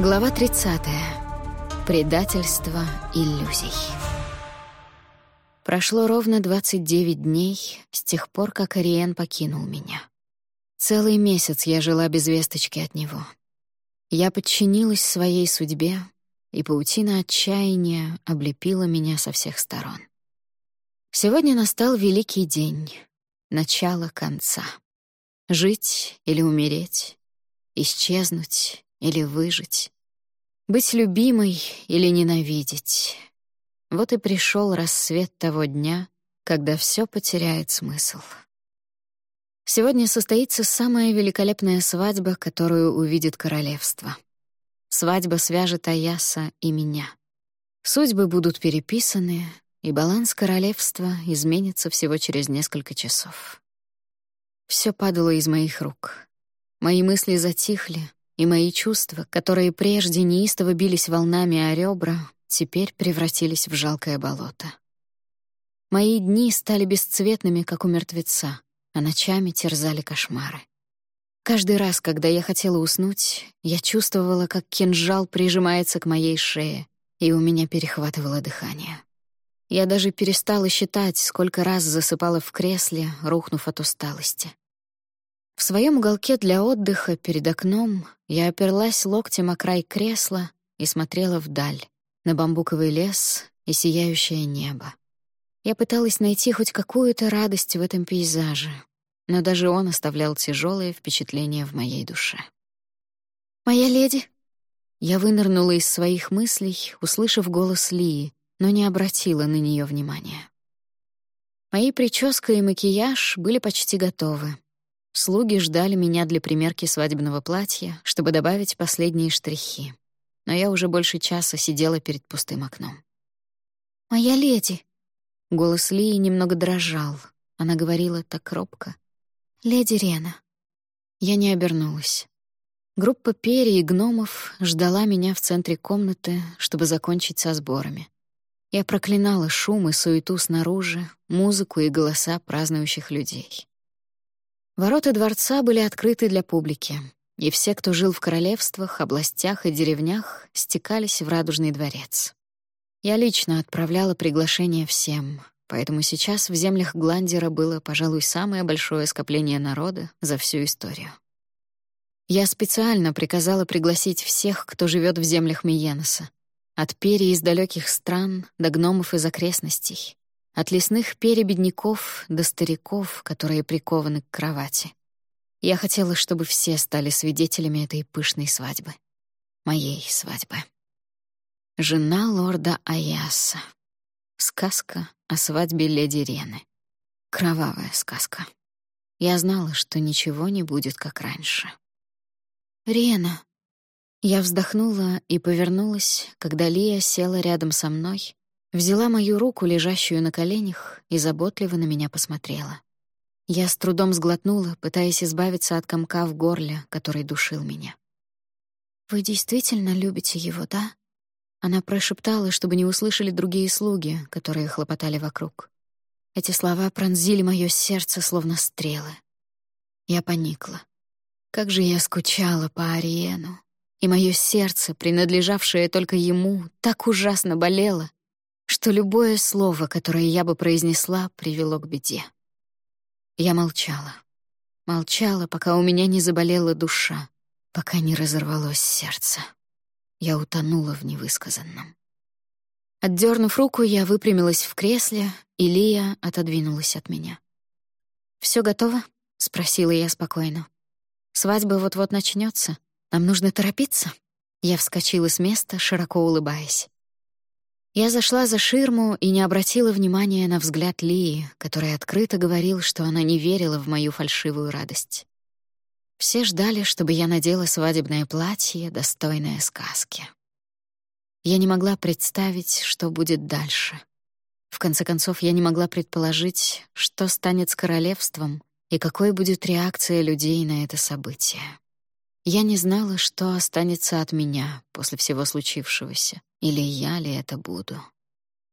Глава 30. Предательство иллюзий. Прошло ровно 29 дней с тех пор, как Ариен покинул меня. Целый месяц я жила без весточки от него. Я подчинилась своей судьбе, и паутина отчаяния облепила меня со всех сторон. Сегодня настал великий день, начало конца. Жить или умереть, исчезнуть или выжить, быть любимой или ненавидеть. Вот и пришел рассвет того дня, когда все потеряет смысл. Сегодня состоится самая великолепная свадьба, которую увидит королевство. Свадьба свяжет Аяса и меня. Судьбы будут переписаны, и баланс королевства изменится всего через несколько часов. Все падало из моих рук. Мои мысли затихли, и мои чувства, которые прежде неистово бились волнами о ребра, теперь превратились в жалкое болото. Мои дни стали бесцветными, как у мертвеца, а ночами терзали кошмары. Каждый раз, когда я хотела уснуть, я чувствовала, как кинжал прижимается к моей шее, и у меня перехватывало дыхание. Я даже перестала считать, сколько раз засыпала в кресле, рухнув от усталости. В своем уголке для отдыха перед окном я оперлась локтем о край кресла и смотрела вдаль, на бамбуковый лес и сияющее небо. Я пыталась найти хоть какую-то радость в этом пейзаже, но даже он оставлял тяжелое впечатление в моей душе. «Моя леди!» Я вынырнула из своих мыслей, услышав голос Лии, но не обратила на нее внимания. Мои прическа и макияж были почти готовы, Слуги ждали меня для примерки свадебного платья, чтобы добавить последние штрихи. Но я уже больше часа сидела перед пустым окном. «Моя леди!» Голос Лии немного дрожал. Она говорила так робко. «Леди Рена». Я не обернулась. Группа перьев и гномов ждала меня в центре комнаты, чтобы закончить со сборами. Я проклинала шум и суету снаружи, музыку и голоса празднующих людей. Ворота дворца были открыты для публики, и все, кто жил в королевствах, областях и деревнях, стекались в Радужный дворец. Я лично отправляла приглашение всем, поэтому сейчас в землях Гландера было, пожалуй, самое большое скопление народа за всю историю. Я специально приказала пригласить всех, кто живет в землях Миеноса, от перья из далеких стран до гномов из окрестностей, от лесных перебедняков до стариков, которые прикованы к кровати. Я хотела, чтобы все стали свидетелями этой пышной свадьбы. Моей свадьбы. Жена лорда Аяса. Сказка о свадьбе леди Рены. Кровавая сказка. Я знала, что ничего не будет, как раньше. «Рена!» Я вздохнула и повернулась, когда Лия села рядом со мной Взяла мою руку, лежащую на коленях, и заботливо на меня посмотрела. Я с трудом сглотнула, пытаясь избавиться от комка в горле, который душил меня. «Вы действительно любите его, да?» Она прошептала, чтобы не услышали другие слуги, которые хлопотали вокруг. Эти слова пронзили моё сердце, словно стрелы. Я поникла. Как же я скучала по Ариену. И моё сердце, принадлежавшее только ему, так ужасно болело, что любое слово, которое я бы произнесла, привело к беде. Я молчала. Молчала, пока у меня не заболела душа, пока не разорвалось сердце. Я утонула в невысказанном. Отдернув руку, я выпрямилась в кресле, и Лия отодвинулась от меня. Все готово?» — спросила я спокойно. «Свадьба вот-вот начнется. Нам нужно торопиться?» Я вскочила с места, широко улыбаясь. Я зашла за ширму и не обратила внимания на взгляд Лии, который открыто говорил, что она не верила в мою фальшивую радость. Все ждали, чтобы я надела свадебное платье, достойное сказки. Я не могла представить, что будет дальше. В конце концов, я не могла предположить, что станет с королевством и какой будет реакция людей на это событие. Я не знала, что останется от меня после всего случившегося, или я ли это буду.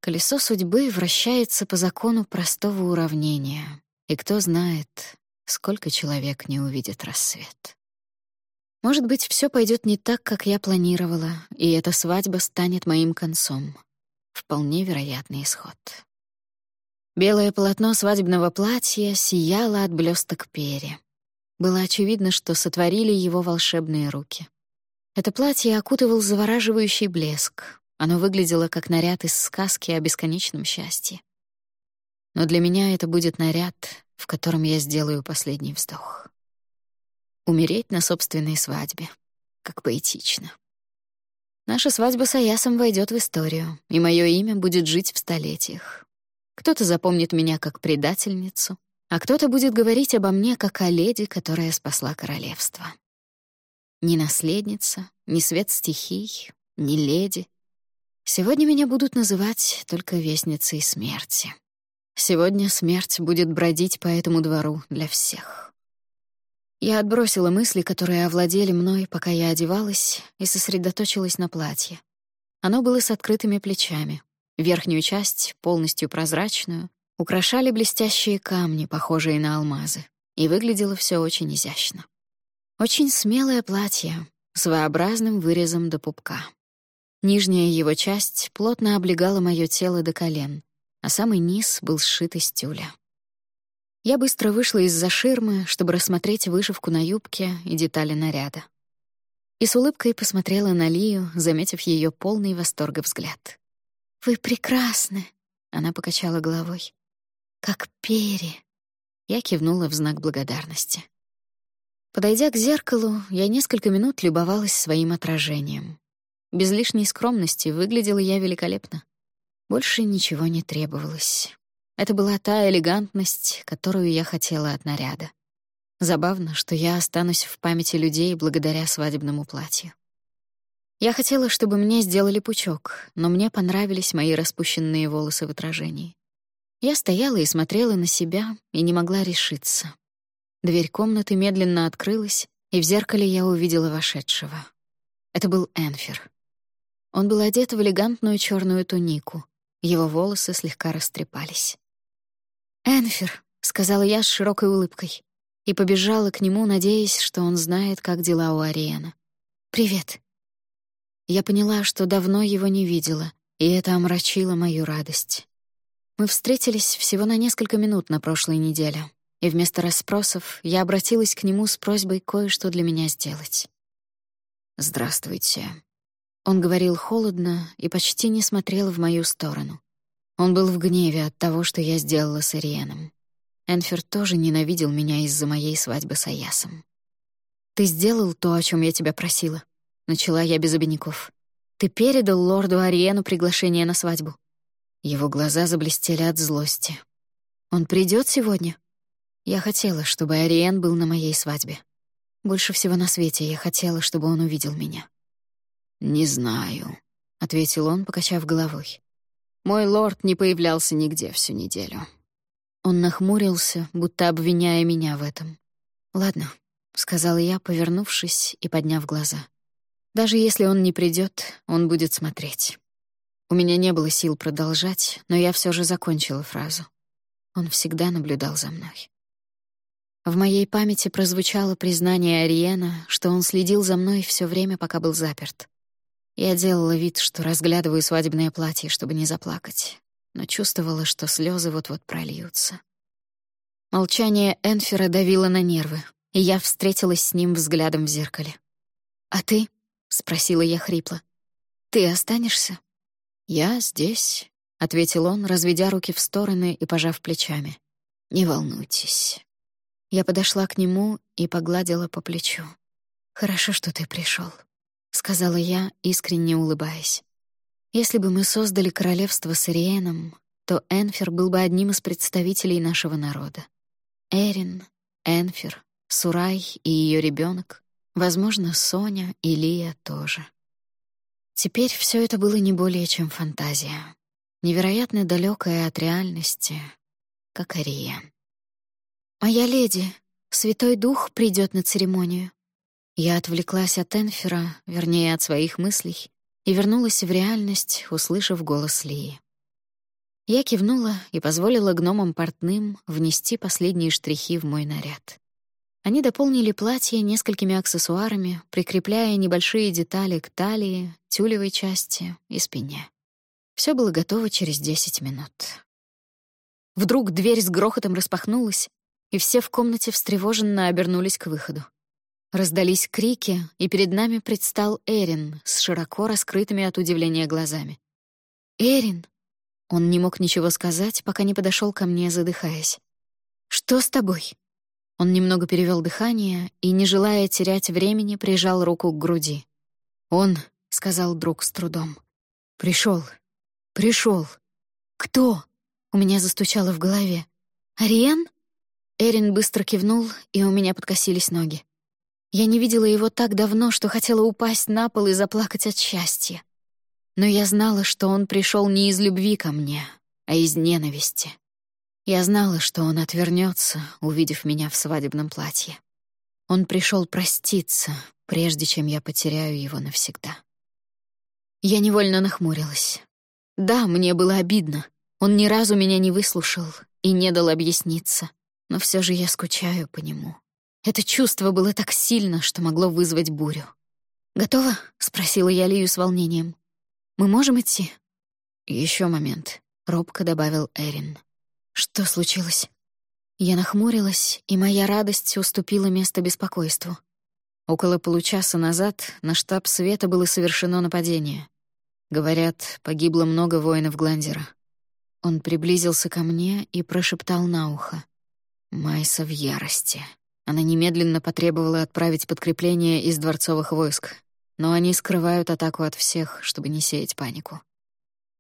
Колесо судьбы вращается по закону простого уравнения, и кто знает, сколько человек не увидит рассвет. Может быть, все пойдет не так, как я планировала, и эта свадьба станет моим концом. Вполне вероятный исход. Белое полотно свадебного платья сияло от блесток перья. Было очевидно, что сотворили его волшебные руки. Это платье окутывал завораживающий блеск. Оно выглядело как наряд из сказки о бесконечном счастье. Но для меня это будет наряд, в котором я сделаю последний вздох. Умереть на собственной свадьбе. Как поэтично. Наша свадьба с Аясом войдет в историю, и мое имя будет жить в столетиях. Кто-то запомнит меня как предательницу, а кто-то будет говорить обо мне как о леди, которая спасла королевство. Ни наследница, ни свет стихий, ни леди. Сегодня меня будут называть только вестницей смерти. Сегодня смерть будет бродить по этому двору для всех. Я отбросила мысли, которые овладели мной, пока я одевалась, и сосредоточилась на платье. Оно было с открытыми плечами. Верхнюю часть, полностью прозрачную, украшали блестящие камни, похожие на алмазы, и выглядело все очень изящно. Очень смелое платье, с своеобразным вырезом до пупка. Нижняя его часть плотно облегала моё тело до колен, а самый низ был сшит из тюля. Я быстро вышла из-за ширмы, чтобы рассмотреть вышивку на юбке и детали наряда. И с улыбкой посмотрела на Лию, заметив ее полный восторга взгляд. «Вы прекрасны!» — она покачала головой. «Как перья!» Я кивнула в знак благодарности. Подойдя к зеркалу, я несколько минут любовалась своим отражением. Без лишней скромности выглядела я великолепно. Больше ничего не требовалось. Это была та элегантность, которую я хотела от наряда. Забавно, что я останусь в памяти людей благодаря свадебному платью. Я хотела, чтобы мне сделали пучок, но мне понравились мои распущенные волосы в отражении. Я стояла и смотрела на себя и не могла решиться. Дверь комнаты медленно открылась, и в зеркале я увидела вошедшего. Это был Энфер. Он был одет в элегантную черную тунику. Его волосы слегка растрепались. «Энфер», — сказала я с широкой улыбкой, и побежала к нему, надеясь, что он знает, как дела у Ариэна. «Привет». Я поняла, что давно его не видела, и это омрачило мою радость. Мы встретились всего на несколько минут на прошлой неделе, и вместо расспросов я обратилась к нему с просьбой кое-что для меня сделать. «Здравствуйте». Он говорил холодно и почти не смотрел в мою сторону. Он был в гневе от того, что я сделала с Ириеном. Энфер тоже ненавидел меня из-за моей свадьбы с Аясом. «Ты сделал то, о чем я тебя просила», — начала я без обиняков. «Ты передал лорду Ариену приглашение на свадьбу». Его глаза заблестели от злости. «Он придет сегодня?» Я хотела, чтобы Ариен был на моей свадьбе. Больше всего на свете я хотела, чтобы он увидел меня. «Не знаю», — ответил он, покачав головой. «Мой лорд не появлялся нигде всю неделю». Он нахмурился, будто обвиняя меня в этом. «Ладно», — сказала я, повернувшись и подняв глаза. «Даже если он не придет, он будет смотреть». У меня не было сил продолжать, но я все же закончила фразу. Он всегда наблюдал за мной. В моей памяти прозвучало признание Ариена, что он следил за мной все время, пока был заперт. Я делала вид, что разглядываю свадебное платье, чтобы не заплакать, но чувствовала, что слезы вот-вот прольются. Молчание Энфера давило на нервы, и я встретилась с ним взглядом в зеркале. «А ты?» — спросила я хрипло. «Ты останешься?» «Я здесь», — ответил он, разведя руки в стороны и пожав плечами. «Не волнуйтесь». Я подошла к нему и погладила по плечу. «Хорошо, что ты пришел, сказала я, искренне улыбаясь. «Если бы мы создали королевство с Ириеном, то Энфер был бы одним из представителей нашего народа. Эрин, Энфер, Сурай и ее ребенок, возможно, Соня и Лия тоже. Теперь все это было не более чем фантазия, невероятно далекая от реальности, как Ариен. «Моя леди, Святой Дух придет на церемонию». Я отвлеклась от Энфера, вернее, от своих мыслей, и вернулась в реальность, услышав голос Лии. Я кивнула и позволила гномам портным внести последние штрихи в мой наряд. Они дополнили платье несколькими аксессуарами, прикрепляя небольшие детали к талии, тюлевой части и спине. Все было готово через 10 минут. Вдруг дверь с грохотом распахнулась, и все в комнате встревоженно обернулись к выходу. Раздались крики, и перед нами предстал Эрин с широко раскрытыми от удивления глазами. «Эрин!» Он не мог ничего сказать, пока не подошел ко мне, задыхаясь. «Что с тобой?» Он немного перевел дыхание и, не желая терять времени, прижал руку к груди. «Он», — сказал друг с трудом, — «пришел, пришел. Кто?» У меня застучало в голове. «Ариен?» Эрин быстро кивнул, и у меня подкосились ноги. Я не видела его так давно, что хотела упасть на пол и заплакать от счастья. Но я знала, что он пришел не из любви ко мне, а из ненависти. Я знала, что он отвернется, увидев меня в свадебном платье. Он пришел проститься, прежде чем я потеряю его навсегда. Я невольно нахмурилась. Да, мне было обидно. Он ни разу меня не выслушал и не дал объясниться. Но все же я скучаю по нему. Это чувство было так сильно, что могло вызвать бурю. «Готово?» — спросила я Лию с волнением. «Мы можем идти?» Еще момент», — робко добавил Эрин. Что случилось? Я нахмурилась, и моя радость уступила место беспокойству. Около получаса назад на штаб Света было совершено нападение. Говорят, погибло много воинов Гландера. Он приблизился ко мне и прошептал на ухо. Майса в ярости. Она немедленно потребовала отправить подкрепление из дворцовых войск, но они скрывают атаку от всех, чтобы не сеять панику.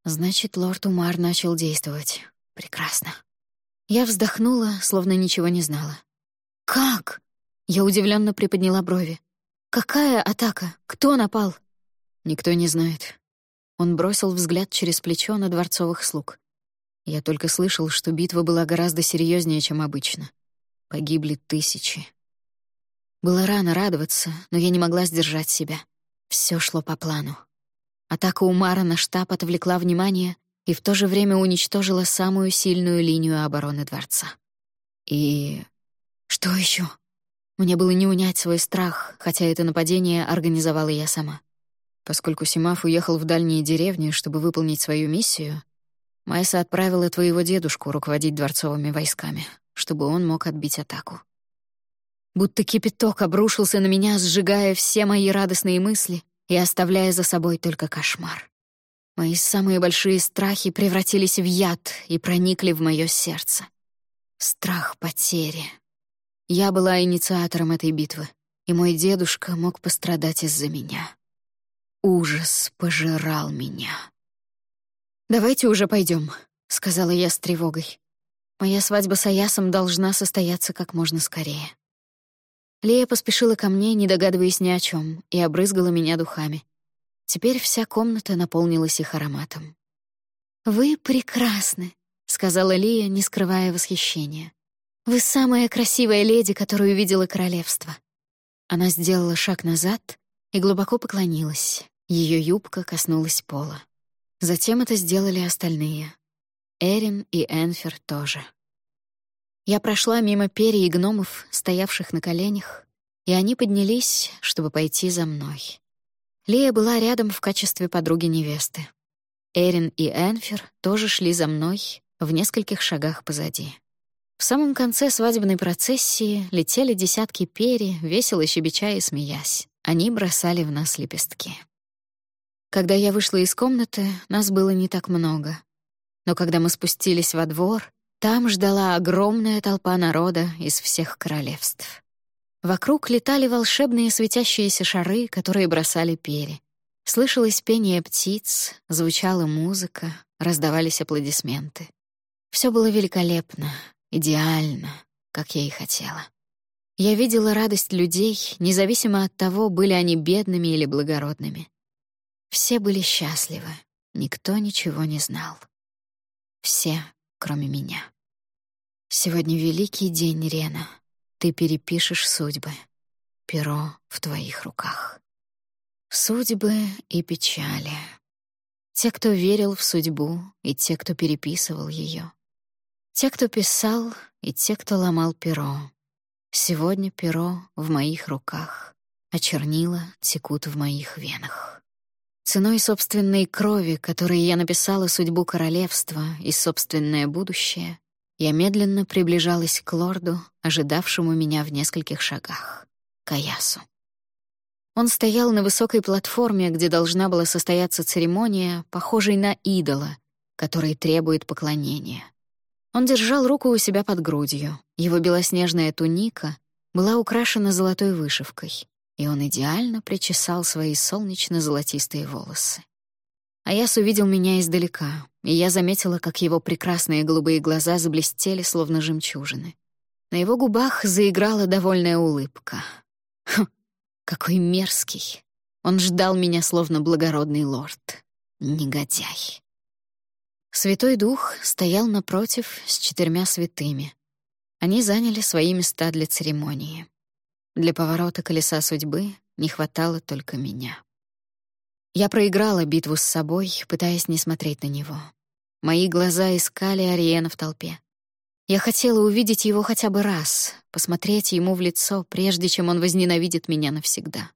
Значит, лорд Умар начал действовать. Прекрасно. Я вздохнула, словно ничего не знала. «Как?» Я удивленно приподняла брови. «Какая атака? Кто напал?» «Никто не знает». Он бросил взгляд через плечо на дворцовых слуг. Я только слышал, что битва была гораздо серьезнее, чем обычно. Погибли тысячи. Было рано радоваться, но я не могла сдержать себя. Все шло по плану. Атака Умара на штаб отвлекла внимание, и в то же время уничтожила самую сильную линию обороны дворца. И... что еще? Мне было не унять свой страх, хотя это нападение организовала я сама. Поскольку Симаф уехал в дальние деревни, чтобы выполнить свою миссию, Майса отправила твоего дедушку руководить дворцовыми войсками, чтобы он мог отбить атаку. Будто кипяток обрушился на меня, сжигая все мои радостные мысли и оставляя за собой только кошмар. Мои самые большие страхи превратились в яд и проникли в мое сердце. Страх потери. Я была инициатором этой битвы, и мой дедушка мог пострадать из-за меня. Ужас пожирал меня. «Давайте уже пойдем, сказала я с тревогой. «Моя свадьба с Аясом должна состояться как можно скорее». Лея поспешила ко мне, не догадываясь ни о чем, и обрызгала меня духами. Теперь вся комната наполнилась их ароматом. «Вы прекрасны», — сказала Лия, не скрывая восхищения. «Вы самая красивая леди, которую видела королевство». Она сделала шаг назад и глубоко поклонилась. Ее юбка коснулась пола. Затем это сделали остальные. Эрин и Энфер тоже. Я прошла мимо перья и гномов, стоявших на коленях, и они поднялись, чтобы пойти за мной. Лия была рядом в качестве подруги невесты. Эрин и Энфер тоже шли за мной в нескольких шагах позади. В самом конце свадебной процессии летели десятки перьев, весело щебеча и смеясь. Они бросали в нас лепестки. Когда я вышла из комнаты, нас было не так много. Но когда мы спустились во двор, там ждала огромная толпа народа из всех королевств. Вокруг летали волшебные светящиеся шары, которые бросали перья. Слышалось пение птиц, звучала музыка, раздавались аплодисменты. Все было великолепно, идеально, как я и хотела. Я видела радость людей, независимо от того, были они бедными или благородными. Все были счастливы, никто ничего не знал. Все, кроме меня. Сегодня великий день Рена — ты перепишешь судьбы. Перо в твоих руках. Судьбы и печали. Те, кто верил в судьбу, и те, кто переписывал ее. Те, кто писал, и те, кто ломал перо. Сегодня перо в моих руках, а чернила текут в моих венах. Ценой собственной крови, которой я написала судьбу королевства и собственное будущее, я медленно приближалась к лорду, ожидавшему меня в нескольких шагах, к Аясу. Он стоял на высокой платформе, где должна была состояться церемония, похожей на идола, который требует поклонения. Он держал руку у себя под грудью. Его белоснежная туника была украшена золотой вышивкой, и он идеально причесал свои солнечно-золотистые волосы. Аяс увидел меня издалека, и я заметила, как его прекрасные голубые глаза заблестели, словно жемчужины. На его губах заиграла довольная улыбка. Хм, какой мерзкий. Он ждал меня, словно благородный лорд. Негодяй. Святой Дух стоял напротив с четырьмя святыми. Они заняли свои места для церемонии. Для поворота колеса судьбы не хватало только меня. Я проиграла битву с собой, пытаясь не смотреть на него. Мои глаза искали Ариена в толпе. Я хотела увидеть его хотя бы раз, посмотреть ему в лицо, прежде чем он возненавидит меня навсегда.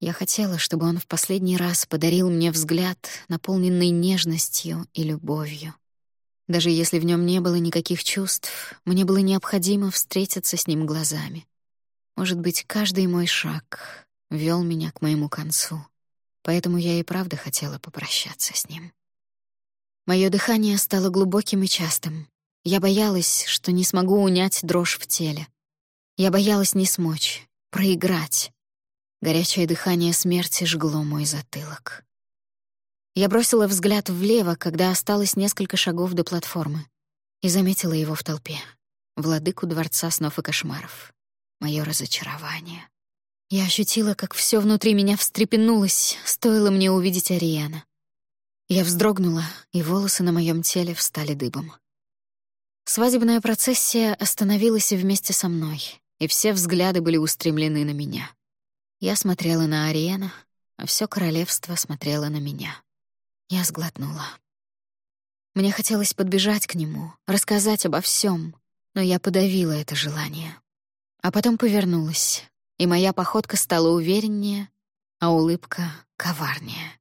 Я хотела, чтобы он в последний раз подарил мне взгляд, наполненный нежностью и любовью. Даже если в нем не было никаких чувств, мне было необходимо встретиться с ним глазами. Может быть, каждый мой шаг вел меня к моему концу, поэтому я и правда хотела попрощаться с ним. Мое дыхание стало глубоким и частым. Я боялась, что не смогу унять дрожь в теле. Я боялась не смочь, проиграть, Горячее дыхание смерти жгло мой затылок. Я бросила взгляд влево, когда осталось несколько шагов до платформы, и заметила его в толпе. Владыку Дворца снов и кошмаров. Моё разочарование. Я ощутила, как всё внутри меня встрепенулось, стоило мне увидеть Ариана. Я вздрогнула, и волосы на моём теле встали дыбом. Свадебная процессия остановилась вместе со мной, и все взгляды были устремлены на меня. Я смотрела на Ариена, а все королевство смотрело на меня. Я сглотнула. Мне хотелось подбежать к нему, рассказать обо всем, но я подавила это желание. А потом повернулась, и моя походка стала увереннее, а улыбка — коварнее.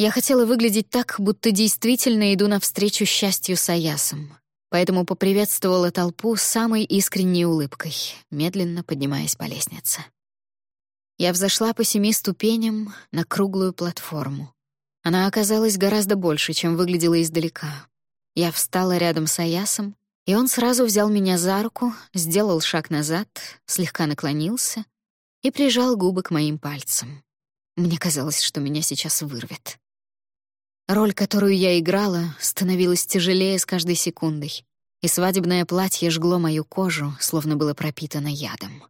Я хотела выглядеть так, будто действительно иду навстречу счастью с Аясом, поэтому поприветствовала толпу самой искренней улыбкой, медленно поднимаясь по лестнице. Я взошла по семи ступеням на круглую платформу. Она оказалась гораздо больше, чем выглядела издалека. Я встала рядом с Аясом, и он сразу взял меня за руку, сделал шаг назад, слегка наклонился и прижал губы к моим пальцам. Мне казалось, что меня сейчас вырвет. Роль, которую я играла, становилась тяжелее с каждой секундой, и свадебное платье жгло мою кожу, словно было пропитано ядом.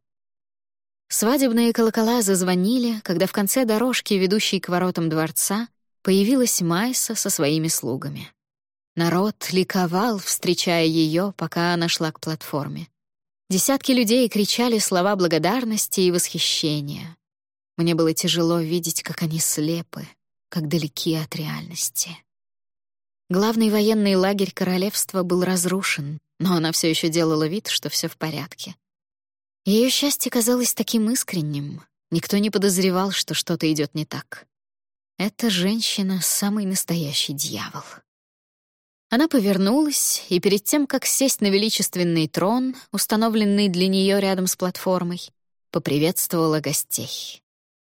Свадебные колокола зазвонили, когда в конце дорожки, ведущей к воротам дворца, появилась Майса со своими слугами. Народ ликовал, встречая ее, пока она шла к платформе. Десятки людей кричали слова благодарности и восхищения. Мне было тяжело видеть, как они слепы, как далеки от реальности. Главный военный лагерь королевства был разрушен, но она все еще делала вид, что все в порядке. Ее счастье казалось таким искренним. Никто не подозревал, что что-то идет не так. Эта женщина — самый настоящий дьявол. Она повернулась, и перед тем, как сесть на величественный трон, установленный для нее рядом с платформой, поприветствовала гостей.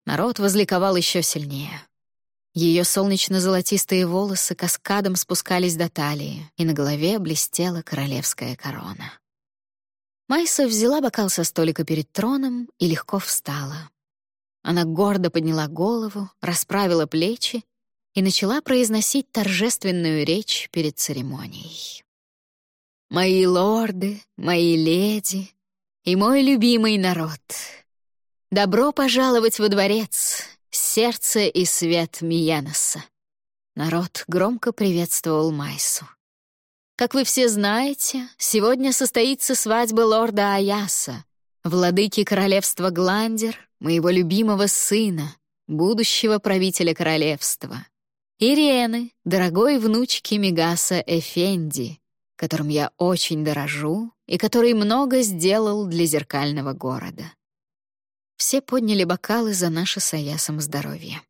Народ возликовал еще сильнее. Ее солнечно-золотистые волосы каскадом спускались до талии, и на голове блестела королевская корона. Майса взяла бокал со столика перед троном и легко встала. Она гордо подняла голову, расправила плечи и начала произносить торжественную речь перед церемонией. «Мои лорды, мои леди и мой любимый народ, добро пожаловать во дворец, сердце и свет Мияноса!» Народ громко приветствовал Майсу. Как вы все знаете, сегодня состоится свадьба лорда Аяса, владыки королевства Гландер, моего любимого сына, будущего правителя королевства, Ирены, дорогой внучки Мегаса Эфенди, которым я очень дорожу и который много сделал для зеркального города. Все подняли бокалы за наше с Аясом здоровье.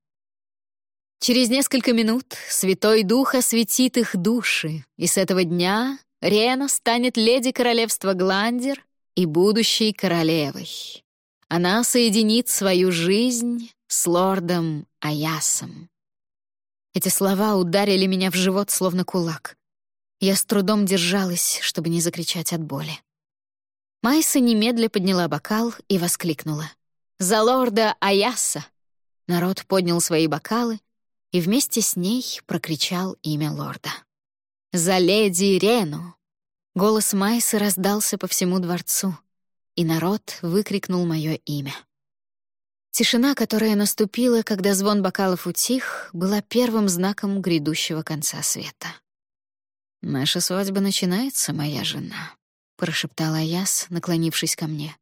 Через несколько минут Святой Дух осветит их души, и с этого дня Рена станет леди королевства Гландер и будущей королевой. Она соединит свою жизнь с лордом Аясом. Эти слова ударили меня в живот, словно кулак. Я с трудом держалась, чтобы не закричать от боли. Майса немедля подняла бокал и воскликнула. «За лорда Аяса!» Народ поднял свои бокалы, и вместе с ней прокричал имя лорда. «За леди Рену!» Голос Майсы раздался по всему дворцу, и народ выкрикнул мое имя. Тишина, которая наступила, когда звон бокалов утих, была первым знаком грядущего конца света. «Наша свадьба начинается, моя жена», — прошептала Яс, наклонившись ко мне.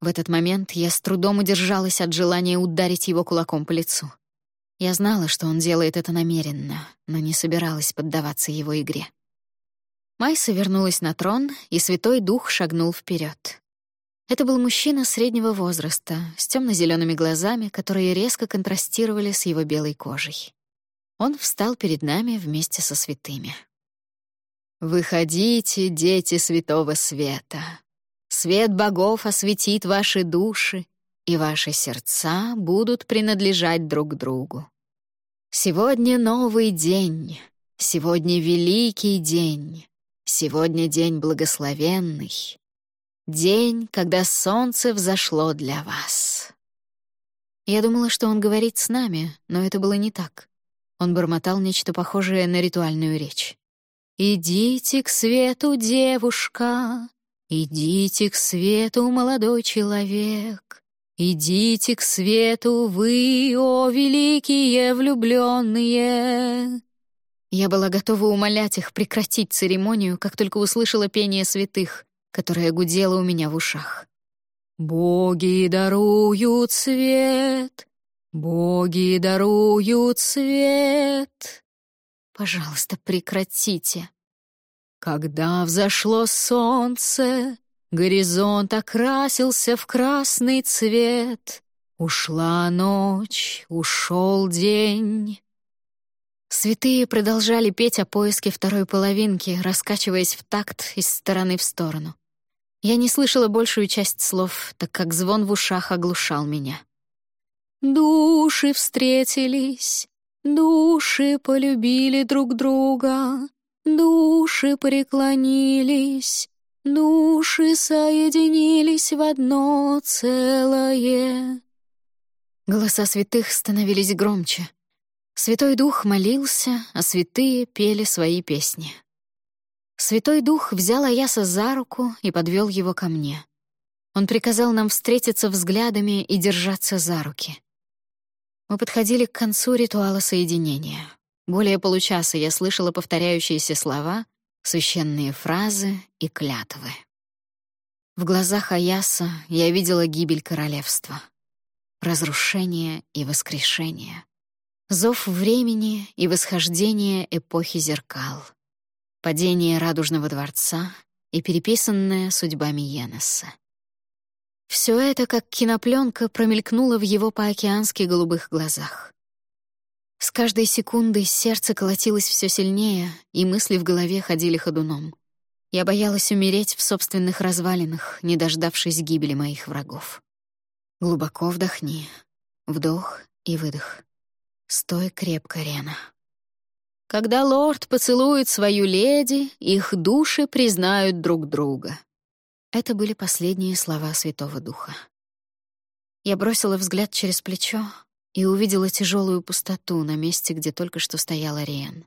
В этот момент я с трудом удержалась от желания ударить его кулаком по лицу. Я знала, что он делает это намеренно, но не собиралась поддаваться его игре. Майса вернулась на трон, и Святой Дух шагнул вперед. Это был мужчина среднего возраста, с темно-зелеными глазами, которые резко контрастировали с его белой кожей. Он встал перед нами вместе со святыми. «Выходите, дети святого света! Свет богов осветит ваши души, и ваши сердца будут принадлежать друг другу. Сегодня новый день, сегодня великий день, сегодня день благословенный, день, когда солнце взошло для вас. Я думала, что он говорит с нами, но это было не так. Он бормотал нечто похожее на ритуальную речь. «Идите к свету, девушка, идите к свету, молодой человек, «Идите к свету вы, о великие влюбленные!» Я была готова умолять их прекратить церемонию, как только услышала пение святых, которое гудело у меня в ушах. «Боги даруют свет, боги даруют свет!» «Пожалуйста, прекратите!» Когда взошло солнце, Горизонт окрасился в красный цвет. Ушла ночь, ушел день. Святые продолжали петь о поиске второй половинки, раскачиваясь в такт из стороны в сторону. Я не слышала большую часть слов, так как звон в ушах оглушал меня. Души встретились, души полюбили друг друга, души преклонились, Души соединились в одно целое. Голоса святых становились громче. Святой Дух молился, а святые пели свои песни. Святой Дух взял Аяса за руку и подвел его ко мне. Он приказал нам встретиться взглядами и держаться за руки. Мы подходили к концу ритуала соединения. Более получаса я слышала повторяющиеся слова — священные фразы и клятвы. В глазах Аяса я видела гибель королевства, разрушение и воскрешение, зов времени и восхождение эпохи зеркал, падение радужного дворца и переписанная судьбами Йеннеса. Все это, как кинопленка, промелькнуло в его по-океански голубых глазах. С каждой секундой сердце колотилось все сильнее, и мысли в голове ходили ходуном. Я боялась умереть в собственных развалинах, не дождавшись гибели моих врагов. Глубоко вдохни. Вдох и выдох. Стой крепко, Рена. Когда лорд поцелует свою леди, их души признают друг друга. Это были последние слова Святого Духа. Я бросила взгляд через плечо, и увидела тяжелую пустоту на месте, где только что стоял Ариен.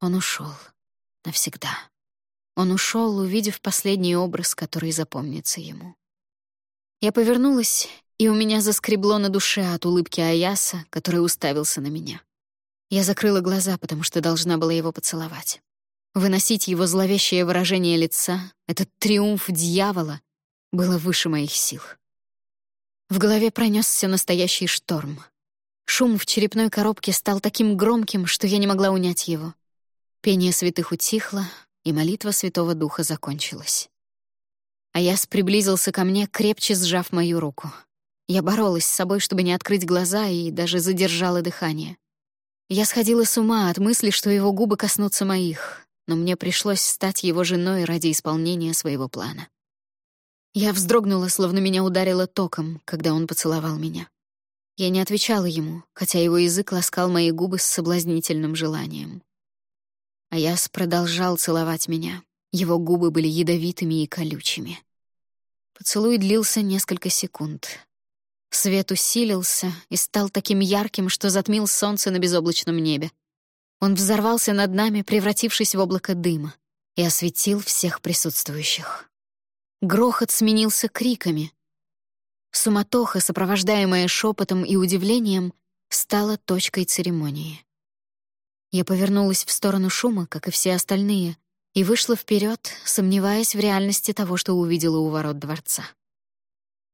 Он ушел навсегда. Он ушел, увидев последний образ, который запомнится ему. Я повернулась, и у меня заскребло на душе от улыбки Аяса, который уставился на меня. Я закрыла глаза, потому что должна была его поцеловать. Выносить его зловещее выражение лица, этот триумф дьявола, было выше моих сил. В голове пронесся настоящий шторм — Шум в черепной коробке стал таким громким, что я не могла унять его. Пение святых утихло, и молитва Святого Духа закончилась. Аяс приблизился ко мне, крепче сжав мою руку. Я боролась с собой, чтобы не открыть глаза, и даже задержала дыхание. Я сходила с ума от мысли, что его губы коснутся моих, но мне пришлось стать его женой ради исполнения своего плана. Я вздрогнула, словно меня ударило током, когда он поцеловал меня. Я не отвечала ему, хотя его язык ласкал мои губы с соблазнительным желанием. Аяс продолжал целовать меня. Его губы были ядовитыми и колючими. Поцелуй длился несколько секунд. Свет усилился и стал таким ярким, что затмил солнце на безоблачном небе. Он взорвался над нами, превратившись в облако дыма, и осветил всех присутствующих. Грохот сменился криками. Суматоха, сопровождаемая шепотом и удивлением, стала точкой церемонии. Я повернулась в сторону шума, как и все остальные, и вышла вперед, сомневаясь в реальности того, что увидела у ворот дворца.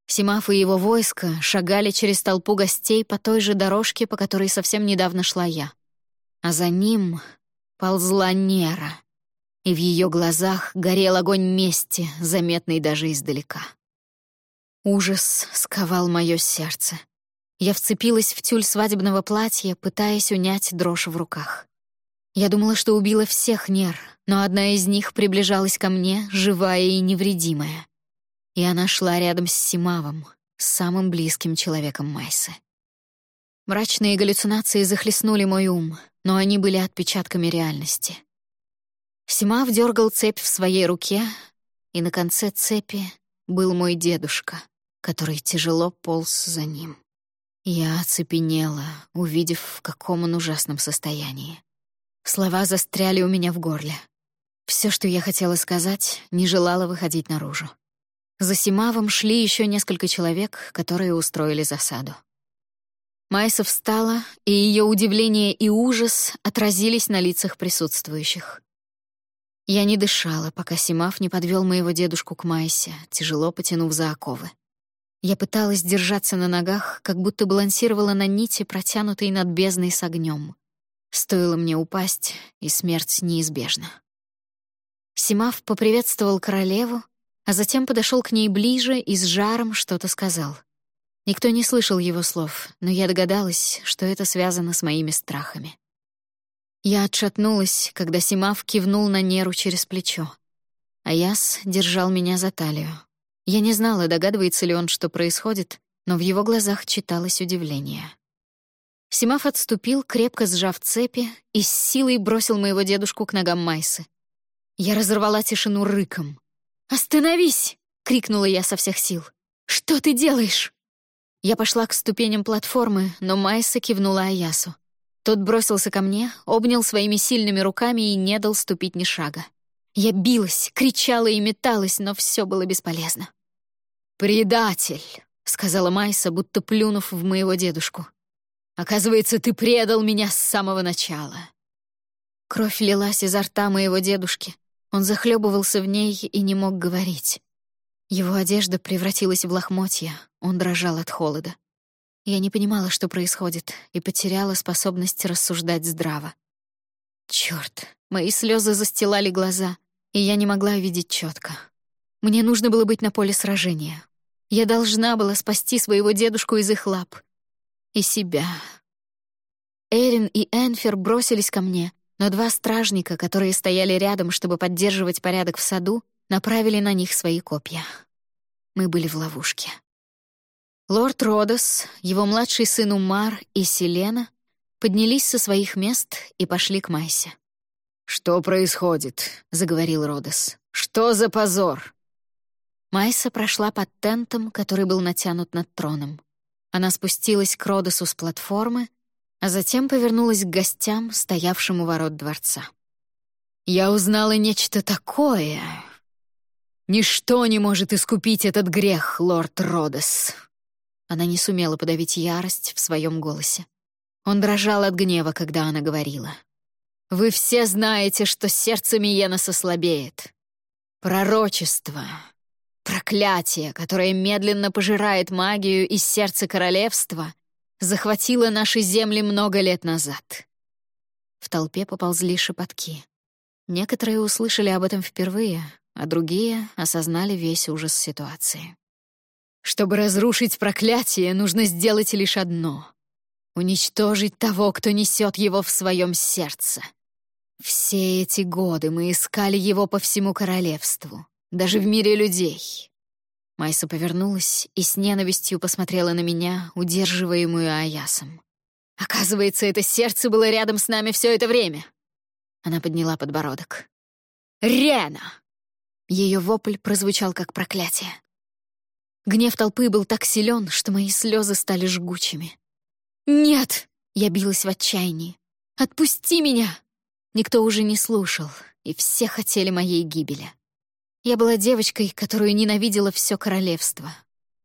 Симаф и его войско шагали через толпу гостей по той же дорожке, по которой совсем недавно шла я. А за ним ползла Нера, и в ее глазах горел огонь мести, заметный даже издалека. Ужас сковал мое сердце. Я вцепилась в тюль свадебного платья, пытаясь унять дрожь в руках. Я думала, что убила всех Нер, но одна из них приближалась ко мне, живая и невредимая и она шла рядом с Симавом, самым близким человеком Майсы. Мрачные галлюцинации захлестнули мой ум, но они были отпечатками реальности. Симав дергал цепь в своей руке, и на конце цепи был мой дедушка, который тяжело полз за ним. Я оцепенела, увидев, в каком он ужасном состоянии. Слова застряли у меня в горле. Все, что я хотела сказать, не желала выходить наружу. За Симавом шли еще несколько человек, которые устроили засаду. Майса встала, и ее удивление и ужас отразились на лицах присутствующих. Я не дышала, пока Симав не подвел моего дедушку к Майсе, тяжело потянув за оковы. Я пыталась держаться на ногах, как будто балансировала на нити, протянутой над бездной с огнем. Стоило мне упасть, и смерть неизбежна. Симав поприветствовал королеву, а затем подошел к ней ближе и с жаром что-то сказал. Никто не слышал его слов, но я догадалась, что это связано с моими страхами. Я отшатнулась, когда Симав кивнул на Неру через плечо. Аяс держал меня за талию. Я не знала, догадывается ли он, что происходит, но в его глазах читалось удивление. Симав отступил, крепко сжав цепи, и с силой бросил моего дедушку к ногам Майсы. Я разорвала тишину рыком. «Остановись!» — крикнула я со всех сил. «Что ты делаешь?» Я пошла к ступеням платформы, но Майса кивнула Аясу. Тот бросился ко мне, обнял своими сильными руками и не дал ступить ни шага. Я билась, кричала и металась, но все было бесполезно. «Предатель!» — сказала Майса, будто плюнув в моего дедушку. «Оказывается, ты предал меня с самого начала». Кровь лилась изо рта моего дедушки, он захлебывался в ней и не мог говорить. Его одежда превратилась в лохмотья, он дрожал от холода. Я не понимала, что происходит, и потеряла способность рассуждать здраво. Чёрт, мои слезы застилали глаза, и я не могла видеть четко. Мне нужно было быть на поле сражения. Я должна была спасти своего дедушку из их лап. И себя. Эрин и Энфер бросились ко мне, но два стражника, которые стояли рядом, чтобы поддерживать порядок в саду, направили на них свои копья. Мы были в ловушке. Лорд Родос, его младший сын Умар и Селена поднялись со своих мест и пошли к Майсе. «Что происходит?» — заговорил Родос. «Что за позор?» Майса прошла под тентом, который был натянут над троном. Она спустилась к Родосу с платформы, а затем повернулась к гостям, стоявшим у ворот дворца. «Я узнала нечто такое. Ничто не может искупить этот грех, лорд Родес». Она не сумела подавить ярость в своем голосе. Он дрожал от гнева, когда она говорила. «Вы все знаете, что сердце Миеноса слабеет. Пророчество, проклятие, которое медленно пожирает магию из сердца королевства, захватила наши земли много лет назад». В толпе поползли шепотки. Некоторые услышали об этом впервые, а другие осознали весь ужас ситуации. Чтобы разрушить проклятие, нужно сделать лишь одно — уничтожить того, кто несет его в своем сердце. Все эти годы мы искали его по всему королевству, даже в мире людей. Майса повернулась и с ненавистью посмотрела на меня, удерживаемую Аясом. «Оказывается, это сердце было рядом с нами все это время!» Она подняла подбородок. «Рена!» Ее вопль прозвучал как проклятие. Гнев толпы был так силен, что мои слезы стали жгучими. «Нет!» — я билась в отчаянии. «Отпусти меня!» Никто уже не слушал, и все хотели моей гибели. Я была девочкой, которую ненавидела все королевство,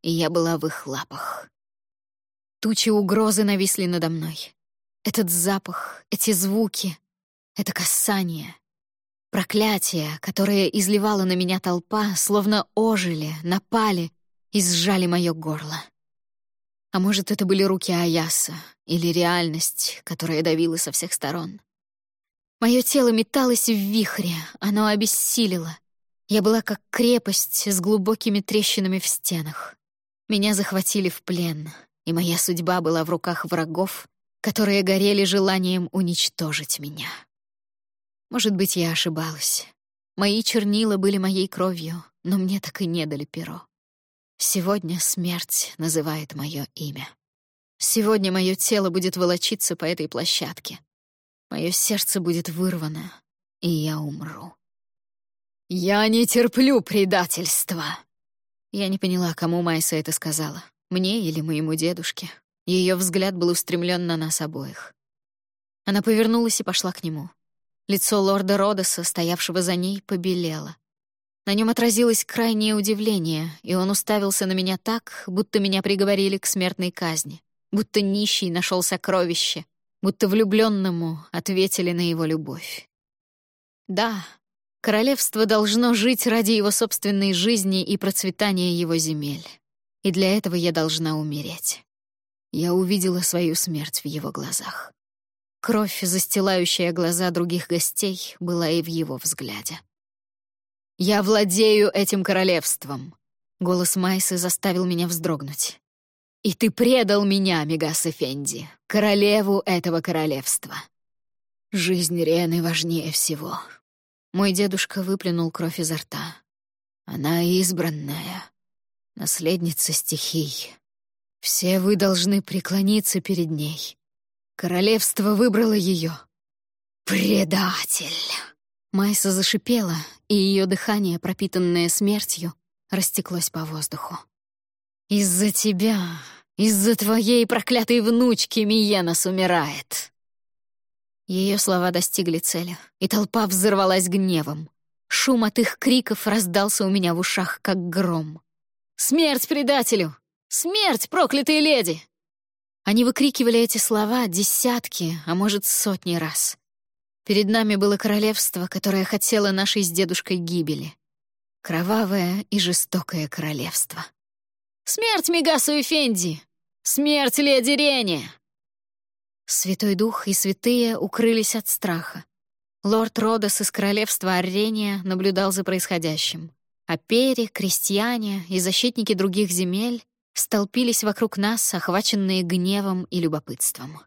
и я была в их лапах. Тучи угрозы нависли надо мной. Этот запах, эти звуки, это касание. Проклятие, которое изливала на меня толпа, словно ожили, напали и сжали мое горло. А может, это были руки Аяса или реальность, которая давила со всех сторон. Мое тело металось в вихре, оно обессилило. Я была как крепость с глубокими трещинами в стенах. Меня захватили в плен, и моя судьба была в руках врагов, которые горели желанием уничтожить меня. Может быть, я ошибалась. Мои чернила были моей кровью, но мне так и не дали перо. Сегодня смерть называет мое имя. Сегодня мое тело будет волочиться по этой площадке. Мое сердце будет вырвано, и я умру. «Я не терплю предательства!» Я не поняла, кому Майса это сказала. Мне или моему дедушке. Ее взгляд был устремлен на нас обоих. Она повернулась и пошла к нему. Лицо лорда Родоса, стоявшего за ней, побелело. На нем отразилось крайнее удивление, и он уставился на меня так, будто меня приговорили к смертной казни, будто нищий нашел сокровище, будто влюбленному ответили на его любовь. Да, королевство должно жить ради его собственной жизни и процветания его земель. И для этого я должна умереть. Я увидела свою смерть в его глазах. Кровь, застилающая глаза других гостей, была и в его взгляде. «Я владею этим королевством!» Голос Майсы заставил меня вздрогнуть. «И ты предал меня, Мегас Эфенди, королеву этого королевства. Жизнь Рены важнее всего». Мой дедушка выплюнул кровь изо рта. «Она избранная, наследница стихий. Все вы должны преклониться перед ней. Королевство выбрало ее. Предатель!» Майса зашипела, и ее дыхание, пропитанное смертью, растеклось по воздуху. «Из-за тебя, из-за твоей проклятой внучки Миенос умирает!» Ее слова достигли цели, и толпа взорвалась гневом. Шум от их криков раздался у меня в ушах, как гром. «Смерть предателю! Смерть, проклятые леди!» Они выкрикивали эти слова десятки, а может, сотни раз. Перед нами было королевство, которое хотело нашей с дедушкой гибели. Кровавое и жестокое королевство. «Смерть Мегасу и Фенди! Смерть леди Рене!» Святой Дух и святые укрылись от страха. Лорд Родос из королевства Аррения наблюдал за происходящим. А пери, крестьяне и защитники других земель столпились вокруг нас, охваченные гневом и любопытством.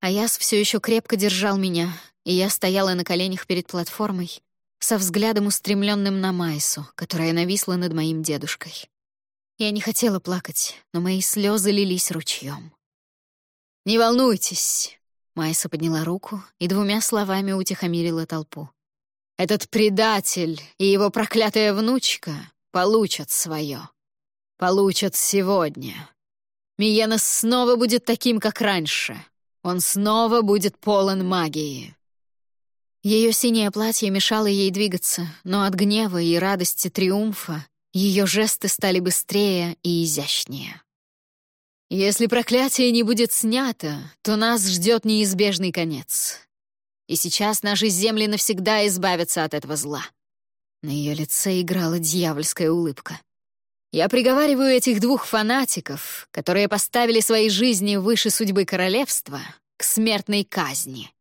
Аяс все еще крепко держал меня, и я стояла на коленях перед платформой, со взглядом устремленным на Майсу, которая нависла над моим дедушкой. Я не хотела плакать, но мои слезы лились ручьем. «Не волнуйтесь!» Майса подняла руку и двумя словами утихомирила толпу. «Этот предатель и его проклятая внучка получат свое. Получат сегодня. Миенос снова будет таким, как раньше, он снова будет полон магии. Ее синее платье мешало ей двигаться, но от гнева и радости триумфа ее жесты стали быстрее и изящнее. Если проклятие не будет снято, то нас ждет неизбежный конец. И сейчас наши земли навсегда избавятся от этого зла. На ее лице играла дьявольская улыбка. Я приговариваю этих двух фанатиков, которые поставили свои жизни выше судьбы королевства, к смертной казни.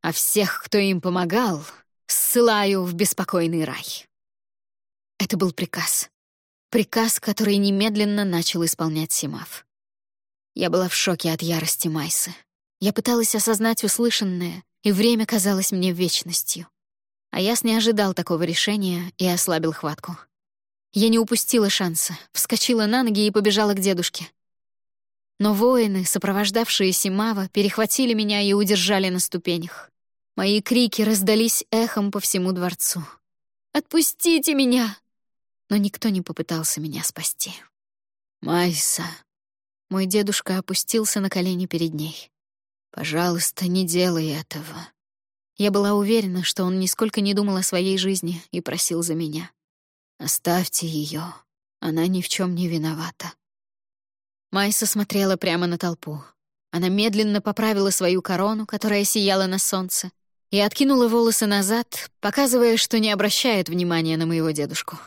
А всех, кто им помогал, ссылаю в беспокойный рай. Это был приказ. Приказ, который немедленно начал исполнять Симав. Я была в шоке от ярости Майсы. Я пыталась осознать услышанное, и время казалось мне вечностью. А Яс не ожидал такого решения и ослабил хватку. Я не упустила шанса, вскочила на ноги и побежала к дедушке. Но воины, сопровождавшие Симава, перехватили меня и удержали на ступенях. Мои крики раздались эхом по всему дворцу. «Отпустите меня!» Но никто не попытался меня спасти. «Майса!» Мой дедушка опустился на колени перед ней. «Пожалуйста, не делай этого». Я была уверена, что он нисколько не думал о своей жизни и просил за меня. «Оставьте ее, она ни в чем не виновата». Майса смотрела прямо на толпу. Она медленно поправила свою корону, которая сияла на солнце, и откинула волосы назад, показывая, что не обращает внимания на моего дедушку.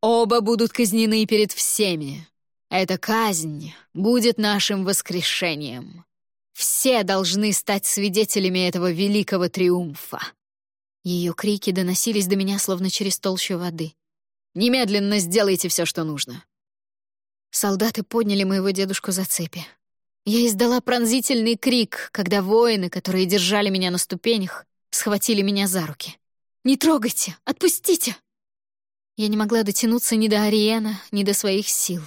«Оба будут казнены перед всеми. Эта казнь будет нашим воскрешением. Все должны стать свидетелями этого великого триумфа». Ее крики доносились до меня словно через толщу воды. «Немедленно сделайте все, что нужно. Солдаты подняли моего дедушку за цепи. Я издала пронзительный крик, когда воины, которые держали меня на ступенях, схватили меня за руки. «Не трогайте! Отпустите!» Я не могла дотянуться ни до Ариена, ни до своих сил.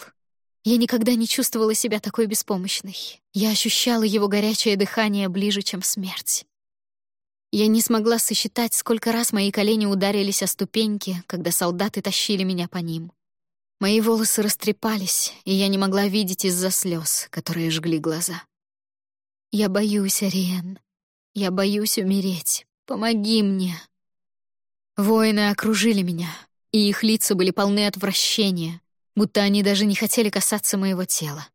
Я никогда не чувствовала себя такой беспомощной. Я ощущала его горячее дыхание ближе, чем смерть. Я не смогла сосчитать, сколько раз мои колени ударились о ступеньки, когда солдаты тащили меня по ним. Мои волосы растрепались, и я не могла видеть из-за слез, которые жгли глаза. «Я боюсь, Ариен. Я боюсь умереть. Помоги мне!» Воины окружили меня, и их лица были полны отвращения, будто они даже не хотели касаться моего тела.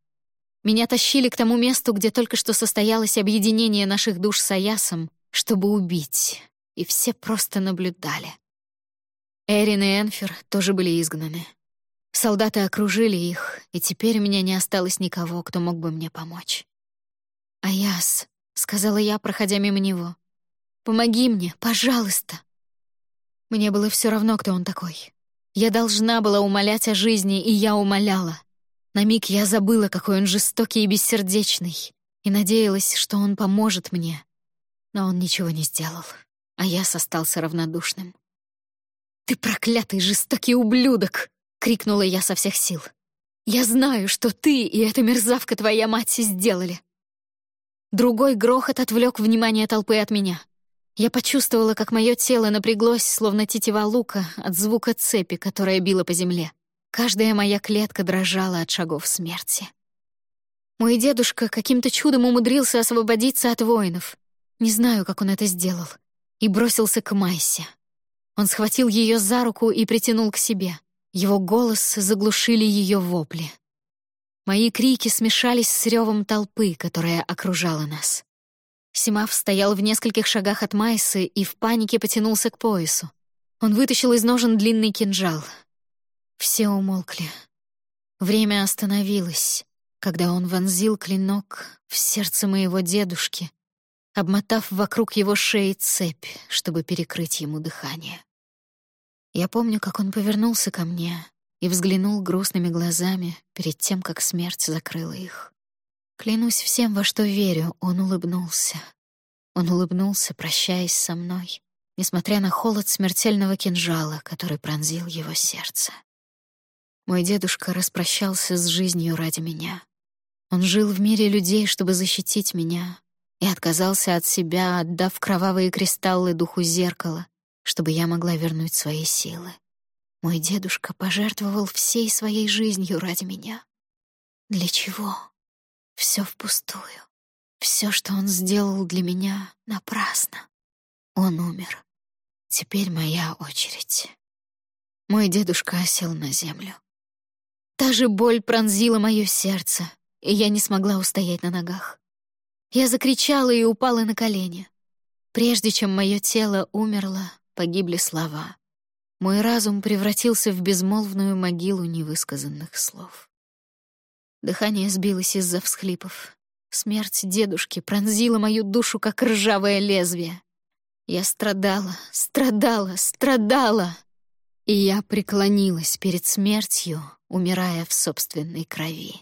Меня тащили к тому месту, где только что состоялось объединение наших душ с Аясом, чтобы убить, и все просто наблюдали. Эрин и Энфер тоже были изгнаны. Солдаты окружили их, и теперь у меня не осталось никого, кто мог бы мне помочь. «Аяс», — сказала я, проходя мимо него, — «помоги мне, пожалуйста». Мне было все равно, кто он такой. Я должна была умолять о жизни, и я умоляла. На миг я забыла, какой он жестокий и бессердечный, и надеялась, что он поможет мне. Но он ничего не сделал, а я остался равнодушным. «Ты проклятый жестокий ублюдок!» — крикнула я со всех сил. «Я знаю, что ты и эта мерзавка твоя мать сделали!» Другой грохот отвлек внимание толпы от меня. Я почувствовала, как мое тело напряглось, словно тетива лука, от звука цепи, которая била по земле. Каждая моя клетка дрожала от шагов смерти. Мой дедушка каким-то чудом умудрился освободиться от воинов. Не знаю, как он это сделал. И бросился к Майсе. Он схватил ее за руку и притянул к себе. Его голос заглушили ее вопли. Мои крики смешались с ревом толпы, которая окружала нас. Симав стоял в нескольких шагах от Майсы и в панике потянулся к поясу. Он вытащил из ножен длинный кинжал. Все умолкли. Время остановилось, когда он вонзил клинок в сердце моего дедушки, обмотав вокруг его шеи цепь, чтобы перекрыть ему дыхание. Я помню, как он повернулся ко мне и взглянул грустными глазами перед тем, как смерть закрыла их. Клянусь всем, во что верю, он улыбнулся. Он улыбнулся, прощаясь со мной, несмотря на холод смертельного кинжала, который пронзил его сердце. Мой дедушка распрощался с жизнью ради меня. Он жил в мире людей, чтобы защитить меня, и отказался от себя, отдав кровавые кристаллы духу зеркала, чтобы я могла вернуть свои силы. Мой дедушка пожертвовал всей своей жизнью ради меня. Для чего? Все впустую. Все, что он сделал для меня, напрасно. Он умер. Теперь моя очередь. Мой дедушка осел на землю. Та же боль пронзила мое сердце, и я не смогла устоять на ногах. Я закричала и упала на колени. Прежде чем мое тело умерло, погибли слова. Мой разум превратился в безмолвную могилу невысказанных слов. Дыхание сбилось из-за всхлипов. Смерть дедушки пронзила мою душу, как ржавое лезвие. Я страдала, страдала, страдала. и я преклонилась перед смертью, умирая в собственной крови.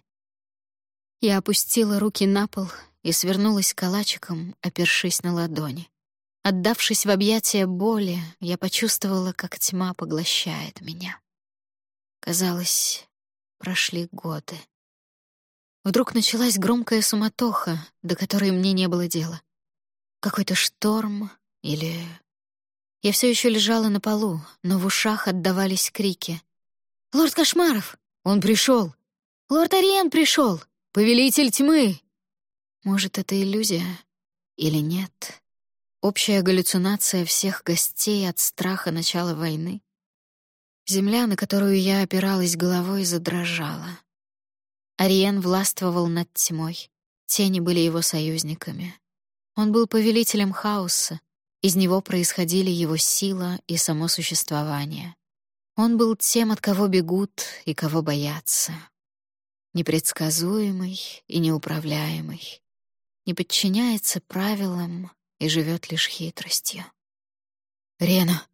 Я опустила руки на пол и свернулась калачиком, опершись на ладони. Отдавшись в объятия боли, я почувствовала, как тьма поглощает меня. Казалось, прошли годы. Вдруг началась громкая суматоха, до которой мне не было дела. Какой-то шторм или... Я все еще лежала на полу, но в ушах отдавались крики. «Лорд Кошмаров! Он пришел! Лорд Ариен пришел! Повелитель тьмы!» Может, это иллюзия или нет? Общая галлюцинация всех гостей от страха начала войны? Земля, на которую я опиралась головой, задрожала. Ариен властвовал над тьмой. Тени были его союзниками. Он был повелителем хаоса. Из него происходили его сила и само существование. Он был тем, от кого бегут и кого боятся. Непредсказуемый и неуправляемый. Не подчиняется правилам и живет лишь хитростью. «Рена!»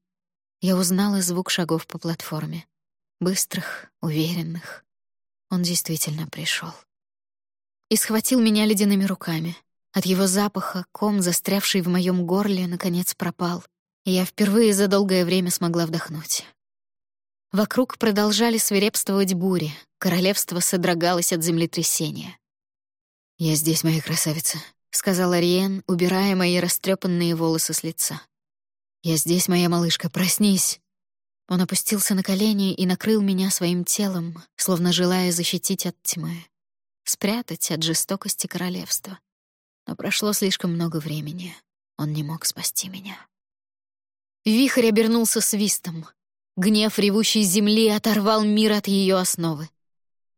Я узнала звук шагов по платформе. Быстрых, уверенных. Он действительно пришел. И схватил меня ледяными руками. От его запаха ком, застрявший в моем горле, наконец пропал, и я впервые за долгое время смогла вдохнуть. Вокруг продолжали свирепствовать бури, королевство содрогалось от землетрясения. «Я здесь, моя красавица», — сказал Ариен, убирая мои растрепанные волосы с лица. «Я здесь, моя малышка, проснись!» Он опустился на колени и накрыл меня своим телом, словно желая защитить от тьмы, спрятать от жестокости королевства. Но прошло слишком много времени. Он не мог спасти меня. Вихрь обернулся свистом. Гнев ревущей земли оторвал мир от ее основы.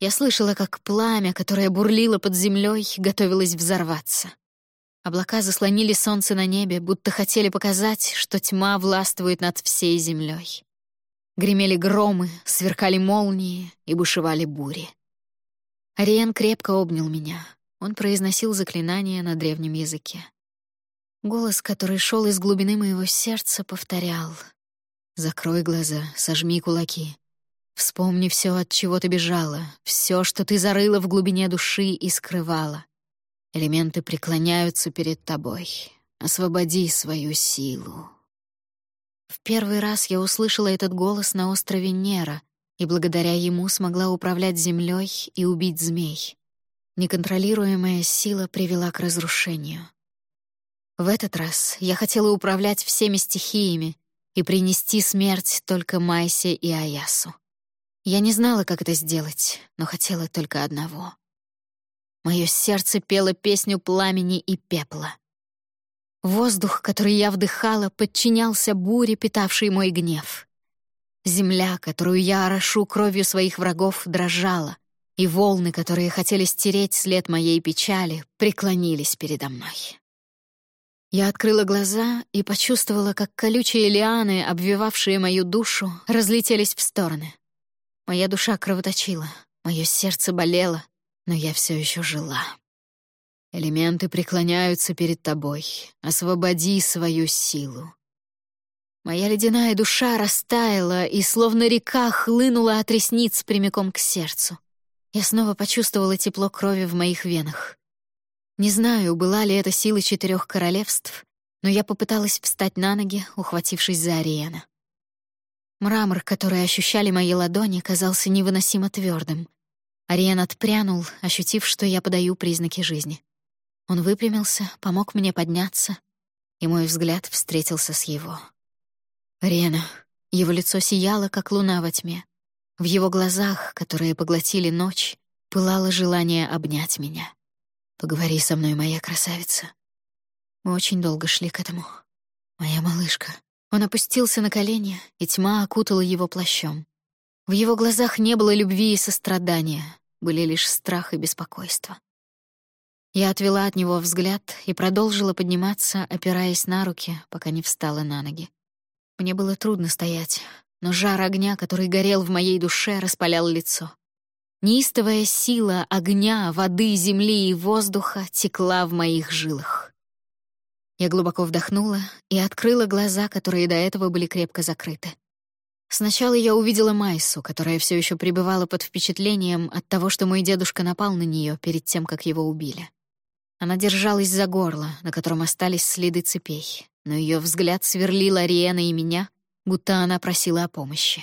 Я слышала, как пламя, которое бурлило под землей, готовилось взорваться. Облака заслонили солнце на небе, будто хотели показать, что тьма властвует над всей землей. Гремели громы, сверкали молнии и бушевали бури. Ариен крепко обнял меня. Он произносил заклинание на древнем языке. Голос, который шел из глубины моего сердца, повторял. «Закрой глаза, сожми кулаки. Вспомни все, от чего ты бежала, все, что ты зарыла в глубине души и скрывала. Элементы преклоняются перед тобой. Освободи свою силу. В первый раз я услышала этот голос на острове Нера, и благодаря ему смогла управлять землей и убить змей. Неконтролируемая сила привела к разрушению. В этот раз я хотела управлять всеми стихиями и принести смерть только Майсе и Аясу. Я не знала, как это сделать, но хотела только одного Мое сердце пело песню пламени и пепла. Воздух, который я вдыхала, подчинялся буре, питавшей мой гнев. Земля, которую я орошу кровью своих врагов, дрожала, и волны, которые хотели стереть след моей печали, преклонились передо мной. Я открыла глаза и почувствовала, как колючие лианы, обвивавшие мою душу, разлетелись в стороны. Моя душа кровоточила, мое сердце болело, но я все еще жила. Элементы преклоняются перед тобой. Освободи свою силу. Моя ледяная душа растаяла и, словно река, хлынула от ресниц прямиком к сердцу. Я снова почувствовала тепло крови в моих венах. Не знаю, была ли это сила четырех королевств, но я попыталась встать на ноги, ухватившись за Ариена. Мрамор, который ощущали мои ладони, казался невыносимо твердым — Ариен отпрянул, ощутив, что я подаю признаки жизни. Он выпрямился, помог мне подняться, и мой взгляд встретился с его. Рена. Его лицо сияло, как луна во тьме. В его глазах, которые поглотили ночь, пылало желание обнять меня. «Поговори со мной, моя красавица». Мы очень долго шли к этому. «Моя малышка». Он опустился на колени, и тьма окутала его плащом. В его глазах не было любви и сострадания, были лишь страх и беспокойство. Я отвела от него взгляд и продолжила подниматься, опираясь на руки, пока не встала на ноги. Мне было трудно стоять, но жар огня, который горел в моей душе, распалял лицо. Неистовая сила огня, воды, земли и воздуха текла в моих жилах. Я глубоко вдохнула и открыла глаза, которые до этого были крепко закрыты. Сначала я увидела Майсу, которая все еще пребывала под впечатлением от того, что мой дедушка напал на нее перед тем, как его убили. Она держалась за горло, на котором остались следы цепей, но ее взгляд сверлил Ариэна и меня, будто она просила о помощи.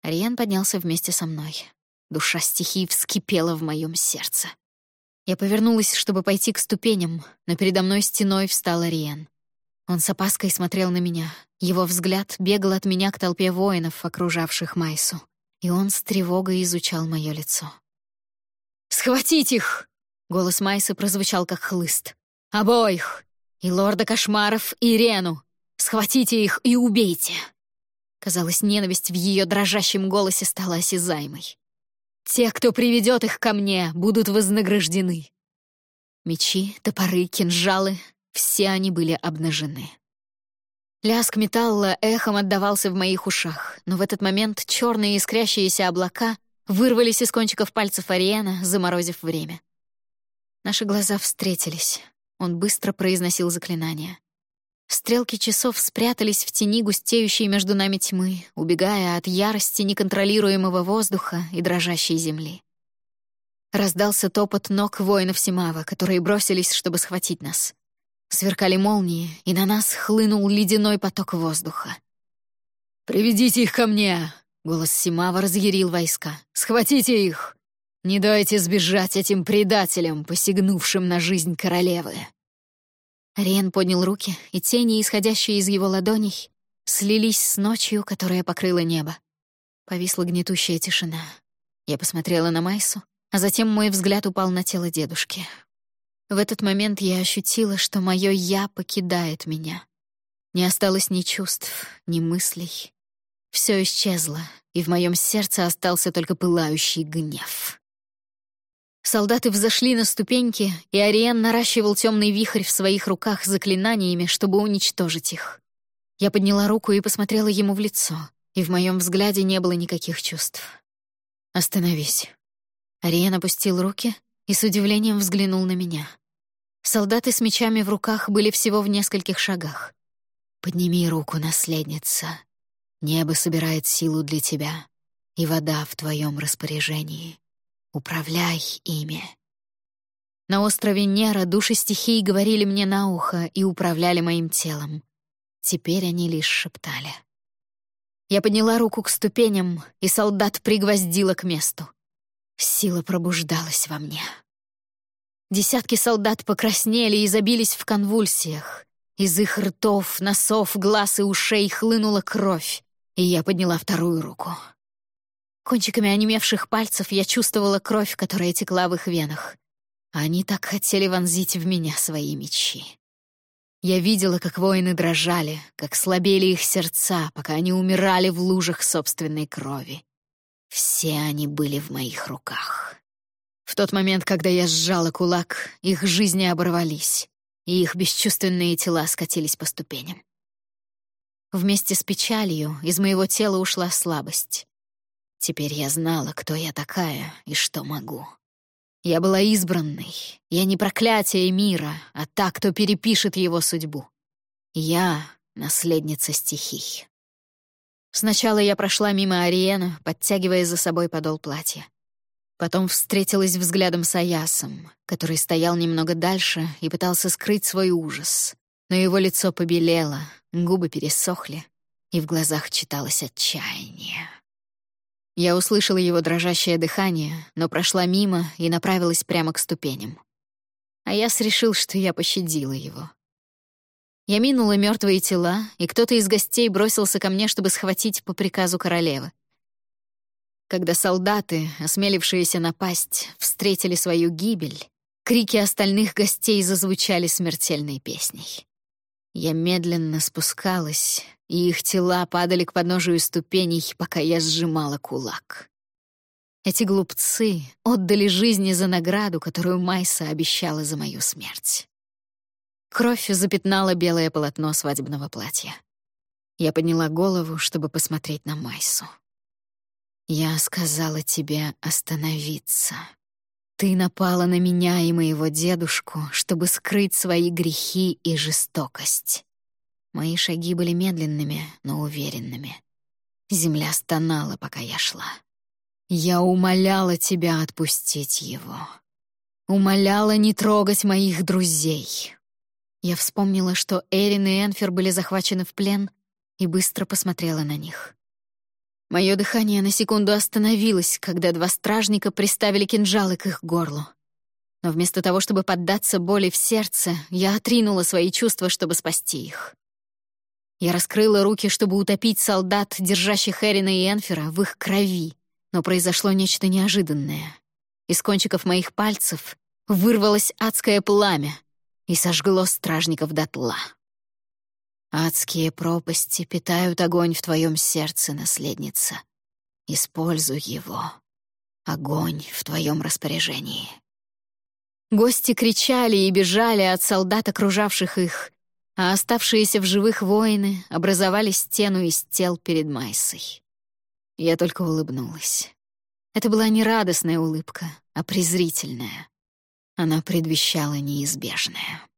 Ариен поднялся вместе со мной. Душа стихии вскипела в моем сердце. Я повернулась, чтобы пойти к ступеням, но передо мной стеной встал Ариен. Он с опаской смотрел на меня. Его взгляд бегал от меня к толпе воинов, окружавших Майсу. И он с тревогой изучал мое лицо. «Схватить их!» — голос Майсы прозвучал как хлыст. «Обоих! И лорда кошмаров, и Рену! Схватите их и убейте!» Казалось, ненависть в ее дрожащем голосе стала осязаемой. «Те, кто приведет их ко мне, будут вознаграждены!» Мечи, топоры, кинжалы все они были обнажены. Лязг металла эхом отдавался в моих ушах, но в этот момент черные искрящиеся облака вырвались из кончиков пальцев Ариэна, заморозив время. Наши глаза встретились. Он быстро произносил заклинание. Стрелки часов спрятались в тени густеющей между нами тьмы, убегая от ярости неконтролируемого воздуха и дрожащей земли. Раздался топот ног воинов Симава, которые бросились, чтобы схватить нас. Сверкали молнии, и на нас хлынул ледяной поток воздуха. «Приведите их ко мне!» — голос Симава разъярил войска. «Схватите их! Не дайте сбежать этим предателям, посягнувшим на жизнь королевы!» Рен поднял руки, и тени, исходящие из его ладоней, слились с ночью, которая покрыла небо. Повисла гнетущая тишина. Я посмотрела на Майсу, а затем мой взгляд упал на тело дедушки. В этот момент я ощутила, что мое «я» покидает меня. Не осталось ни чувств, ни мыслей. Все исчезло, и в моем сердце остался только пылающий гнев. Солдаты взошли на ступеньки, и Ариен наращивал темный вихрь в своих руках заклинаниями, чтобы уничтожить их. Я подняла руку и посмотрела ему в лицо, и в моем взгляде не было никаких чувств. «Остановись». Ариен опустил руки и с удивлением взглянул на меня. Солдаты с мечами в руках были всего в нескольких шагах. «Подними руку, наследница. Небо собирает силу для тебя, и вода в твоем распоряжении. Управляй ими». На острове Нера души стихий говорили мне на ухо и управляли моим телом. Теперь они лишь шептали. Я подняла руку к ступеням, и солдат пригвоздила к месту. Сила пробуждалась во мне. Десятки солдат покраснели и забились в конвульсиях. Из их ртов, носов, глаз и ушей хлынула кровь, и я подняла вторую руку. Кончиками онемевших пальцев я чувствовала кровь, которая текла в их венах. Они так хотели вонзить в меня свои мечи. Я видела, как воины дрожали, как слабели их сердца, пока они умирали в лужах собственной крови. Все они были в моих руках. В тот момент, когда я сжала кулак, их жизни оборвались, и их бесчувственные тела скатились по ступеням. Вместе с печалью из моего тела ушла слабость. Теперь я знала, кто я такая и что могу. Я была избранной. Я не проклятие мира, а та, кто перепишет его судьбу. Я — наследница стихий. Сначала я прошла мимо Ариена, подтягивая за собой подол платья. Потом встретилась взглядом с Аясом, который стоял немного дальше и пытался скрыть свой ужас. Но его лицо побелело, губы пересохли, и в глазах читалось отчаяние. Я услышала его дрожащее дыхание, но прошла мимо и направилась прямо к ступеням. Аяс решил, что я пощадила его. Я минула мертвые тела, и кто-то из гостей бросился ко мне, чтобы схватить по приказу королевы. Когда солдаты, осмелившиеся напасть, встретили свою гибель, крики остальных гостей зазвучали смертельной песней. Я медленно спускалась, и их тела падали к подножию ступеней, пока я сжимала кулак. Эти глупцы отдали жизни за награду, которую Майса обещала за мою смерть. Кровь запятнала белое полотно свадебного платья. Я подняла голову, чтобы посмотреть на Майсу. Я сказала тебе остановиться. Ты напала на меня и моего дедушку, чтобы скрыть свои грехи и жестокость. Мои шаги были медленными, но уверенными. Земля стонала, пока я шла. Я умоляла тебя отпустить его. Умоляла не трогать моих друзей. Я вспомнила, что Эрин и Энфер были захвачены в плен, и быстро посмотрела на них. Мое дыхание на секунду остановилось, когда два стражника приставили кинжалы к их горлу. Но вместо того, чтобы поддаться боли в сердце, я отринула свои чувства, чтобы спасти их. Я раскрыла руки, чтобы утопить солдат, держащих Эрина и Энфера, в их крови, но произошло нечто неожиданное. Из кончиков моих пальцев вырвалось адское пламя и сожгло стражников дотла. Адские пропасти питают огонь в твоем сердце, наследница. Используй его. Огонь в твоем распоряжении. Гости кричали и бежали от солдат, окружавших их, а оставшиеся в живых воины образовали стену из тел перед Майсой. Я только улыбнулась. Это была не радостная улыбка, а презрительная. Она предвещала неизбежное.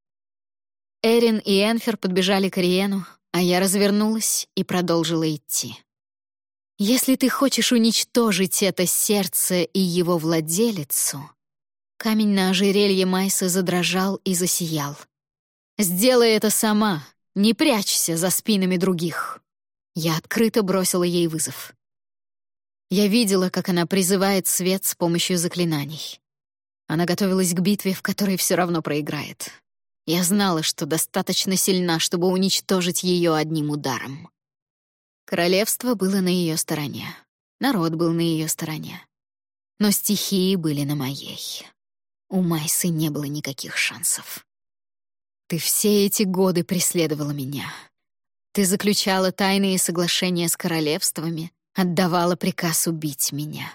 Эрин и Энфер подбежали к Риену, а я развернулась и продолжила идти. «Если ты хочешь уничтожить это сердце и его владелицу...» Камень на ожерелье Майса задрожал и засиял. «Сделай это сама, не прячься за спинами других». Я открыто бросила ей вызов. Я видела, как она призывает свет с помощью заклинаний. Она готовилась к битве, в которой все равно проиграет. Я знала, что достаточно сильна, чтобы уничтожить ее одним ударом. Королевство было на ее стороне. Народ был на ее стороне. Но стихии были на моей. У Майсы не было никаких шансов. Ты все эти годы преследовала меня. Ты заключала тайные соглашения с королевствами, отдавала приказ убить меня.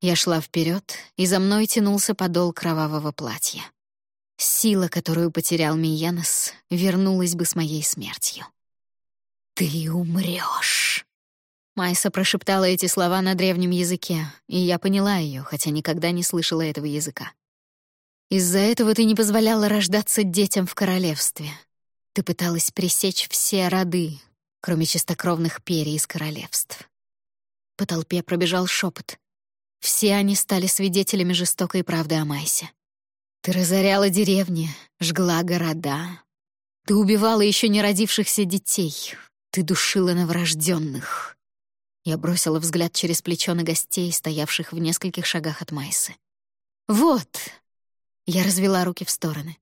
Я шла вперед, и за мной тянулся подол кровавого платья. Сила, которую потерял Миенос, вернулась бы с моей смертью. «Ты умрёшь!» Майса прошептала эти слова на древнем языке, и я поняла её, хотя никогда не слышала этого языка. «Из-за этого ты не позволяла рождаться детям в королевстве. Ты пыталась пресечь все роды, кроме чистокровных перий из королевств». По толпе пробежал шепот. Все они стали свидетелями жестокой правды о Майсе. Ты разоряла деревни, жгла города. Ты убивала еще не родившихся детей. Ты душила новорожденных. Я бросила взгляд через плечо на гостей, стоявших в нескольких шагах от Майсы. «Вот!» Я развела руки в стороны.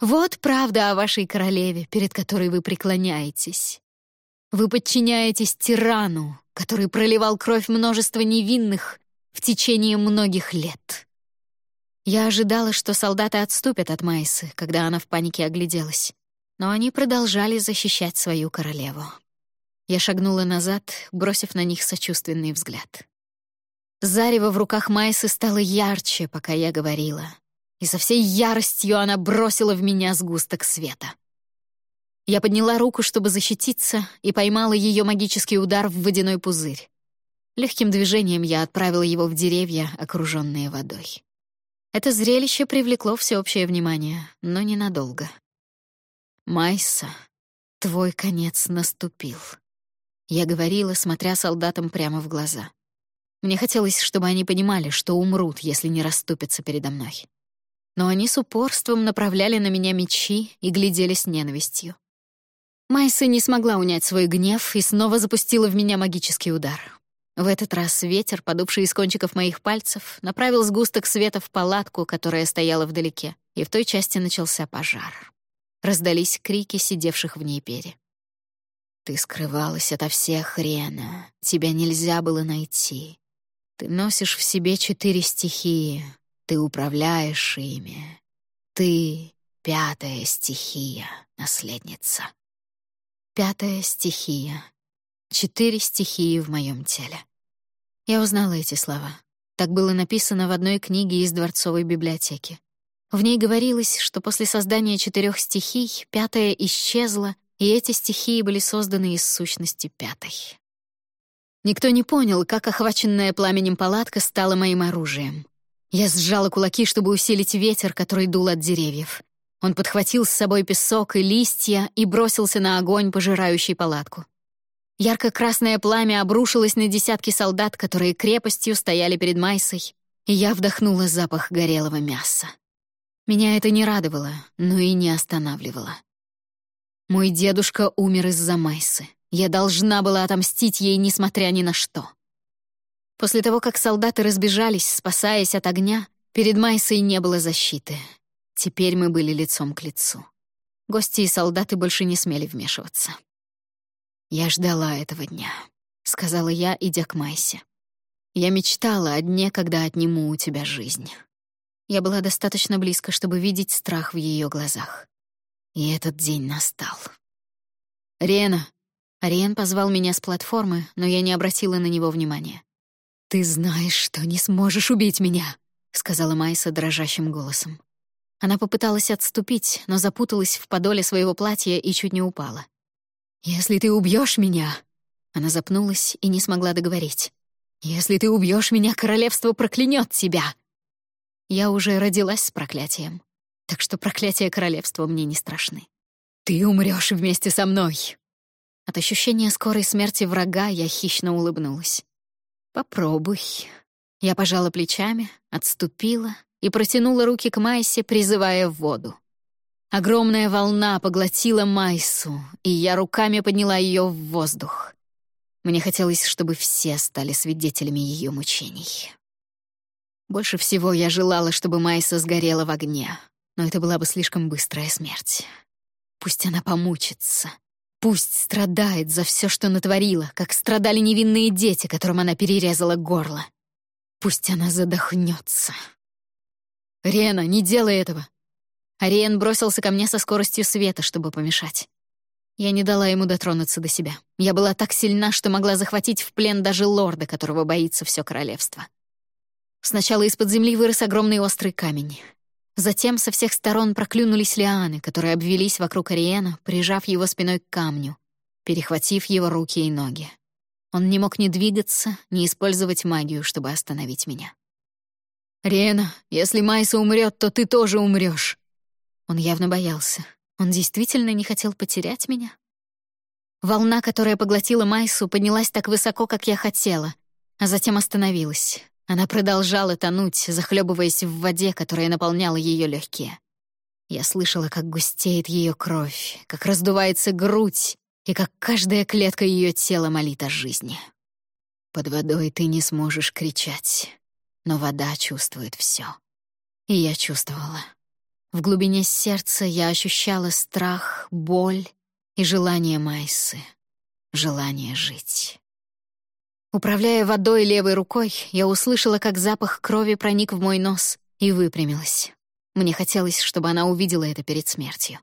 «Вот правда о вашей королеве, перед которой вы преклоняетесь. Вы подчиняетесь тирану, который проливал кровь множества невинных в течение многих лет. Я ожидала, что солдаты отступят от Майсы, когда она в панике огляделась. Но они продолжали защищать свою королеву. Я шагнула назад, бросив на них сочувственный взгляд. Зарево в руках Майсы стало ярче, пока я говорила. И со всей яростью она бросила в меня сгусток света. Я подняла руку, чтобы защититься, и поймала ее магический удар в водяной пузырь. Легким движением я отправила его в деревья, окруженные водой. Это зрелище привлекло всеобщее внимание, но ненадолго. «Майса, твой конец наступил», — я говорила, смотря солдатам прямо в глаза. Мне хотелось, чтобы они понимали, что умрут, если не расступятся передо мной. Но они с упорством направляли на меня мечи и глядели с ненавистью. Майса не смогла унять свой гнев и снова запустила в меня магический удар. В этот раз ветер, подувший из кончиков моих пальцев, направил сгусток света в палатку, которая стояла вдалеке, и в той части начался пожар. Раздались крики сидевших в ней пери. «Ты скрывалась ото всех, Рена. Тебя нельзя было найти. Ты носишь в себе четыре стихии. Ты управляешь ими. Ты — пятая стихия, наследница. Пятая стихия. Четыре стихии в моем теле. Я узнала эти слова. Так было написано в одной книге из Дворцовой библиотеки. В ней говорилось, что после создания четырех стихий пятая исчезла, и эти стихии были созданы из сущности пятой. Никто не понял, как охваченная пламенем палатка стала моим оружием. Я сжала кулаки, чтобы усилить ветер, который дул от деревьев. Он подхватил с собой песок и листья и бросился на огонь, пожирающий палатку. Ярко-красное пламя обрушилось на десятки солдат, которые крепостью стояли перед Майсой, и я вдохнула запах горелого мяса. Меня это не радовало, но и не останавливало. Мой дедушка умер из-за Майсы. Я должна была отомстить ей, несмотря ни на что. После того, как солдаты разбежались, спасаясь от огня, перед Майсой не было защиты. Теперь мы были лицом к лицу. Гости и солдаты больше не смели вмешиваться. «Я ждала этого дня», — сказала я, идя к Майсе. «Я мечтала о дне, когда отниму у тебя жизнь». Я была достаточно близко, чтобы видеть страх в ее глазах. И этот день настал. «Рена!» Ариен позвал меня с платформы, но я не обратила на него внимания. «Ты знаешь, что не сможешь убить меня», — сказала Майса дрожащим голосом. Она попыталась отступить, но запуталась в подоле своего платья и чуть не упала. «Если ты убьешь меня...» Она запнулась и не смогла договорить. «Если ты убьешь меня, королевство проклянет тебя!» Я уже родилась с проклятием, так что проклятия королевства мне не страшны. «Ты умрешь вместе со мной!» От ощущения скорой смерти врага я хищно улыбнулась. «Попробуй». Я пожала плечами, отступила и протянула руки к Майсе, призывая в воду. Огромная волна поглотила Майсу, и я руками подняла ее в воздух. Мне хотелось, чтобы все стали свидетелями ее мучений. Больше всего я желала, чтобы Майса сгорела в огне, но это была бы слишком быстрая смерть. Пусть она помучится. Пусть страдает за все, что натворила, как страдали невинные дети, которым она перерезала горло. Пусть она задохнется. «Рена, не делай этого!» Ариен бросился ко мне со скоростью света, чтобы помешать. Я не дала ему дотронуться до себя. Я была так сильна, что могла захватить в плен даже лорда, которого боится все королевство. Сначала из-под земли вырос огромный острый камень. Затем со всех сторон проклюнулись лианы, которые обвелись вокруг Ариена, прижав его спиной к камню, перехватив его руки и ноги. Он не мог ни двигаться, ни использовать магию, чтобы остановить меня. «Рена, если Майса умрет, то ты тоже умрешь. Он явно боялся. Он действительно не хотел потерять меня? Волна, которая поглотила Майсу, поднялась так высоко, как я хотела, а затем остановилась. Она продолжала тонуть, захлебываясь в воде, которая наполняла ее легкие. Я слышала, как густеет ее кровь, как раздувается грудь и как каждая клетка ее тела молит о жизни. Под водой ты не сможешь кричать, но вода чувствует все. И я чувствовала. В глубине сердца я ощущала страх, боль и желание Майсы, желание жить. Управляя водой левой рукой, я услышала, как запах крови проник в мой нос и выпрямилась. Мне хотелось, чтобы она увидела это перед смертью.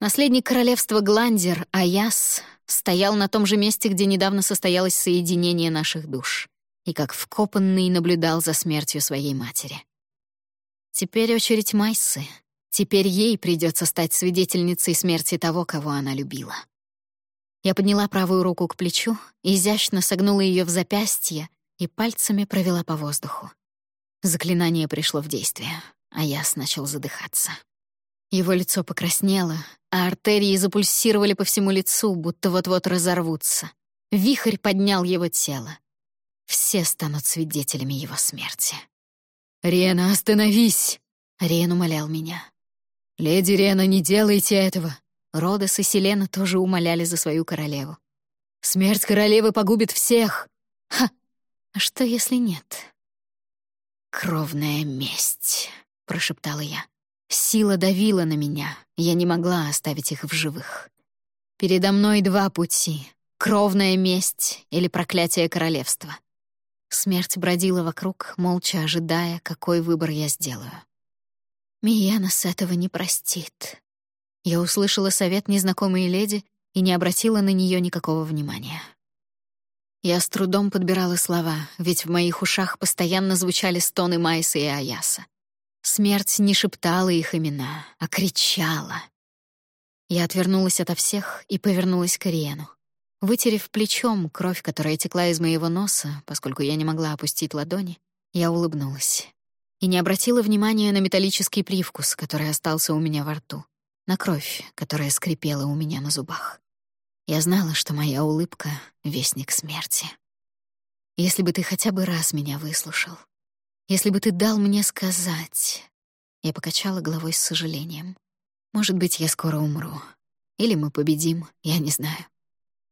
Наследник королевства Гландер, Аяс, стоял на том же месте, где недавно состоялось соединение наших душ, и как вкопанный наблюдал за смертью своей матери. Теперь очередь Майсы. Теперь ей придется стать свидетельницей смерти того, кого она любила. Я подняла правую руку к плечу, изящно согнула ее в запястье и пальцами провела по воздуху. Заклинание пришло в действие, а я начал задыхаться. Его лицо покраснело, а артерии запульсировали по всему лицу, будто вот-вот разорвутся. Вихрь поднял его тело. Все станут свидетелями его смерти. «Рена, остановись!» — Рен умолял меня. «Леди Рена, не делайте этого!» Родос и Селена тоже умоляли за свою королеву. «Смерть королевы погубит всех!» «Ха! А что, если нет?» «Кровная месть», — прошептала я. Сила давила на меня, я не могла оставить их в живых. Передо мной два пути — кровная месть или проклятие королевства. Смерть бродила вокруг, молча ожидая, какой выбор я сделаю. Мияна с этого не простит. Я услышала совет незнакомой леди и не обратила на нее никакого внимания. Я с трудом подбирала слова, ведь в моих ушах постоянно звучали стоны Майса и Аяса. Смерть не шептала их имена, а кричала. Я отвернулась ото всех и повернулась к Ириену. Вытерев плечом кровь, которая текла из моего носа, поскольку я не могла опустить ладони, я улыбнулась. И не обратила внимания на металлический привкус, который остался у меня во рту, на кровь, которая скрипела у меня на зубах. Я знала, что моя улыбка — вестник смерти. Если бы ты хотя бы раз меня выслушал, если бы ты дал мне сказать... Я покачала головой с сожалением. Может быть, я скоро умру. Или мы победим, я не знаю.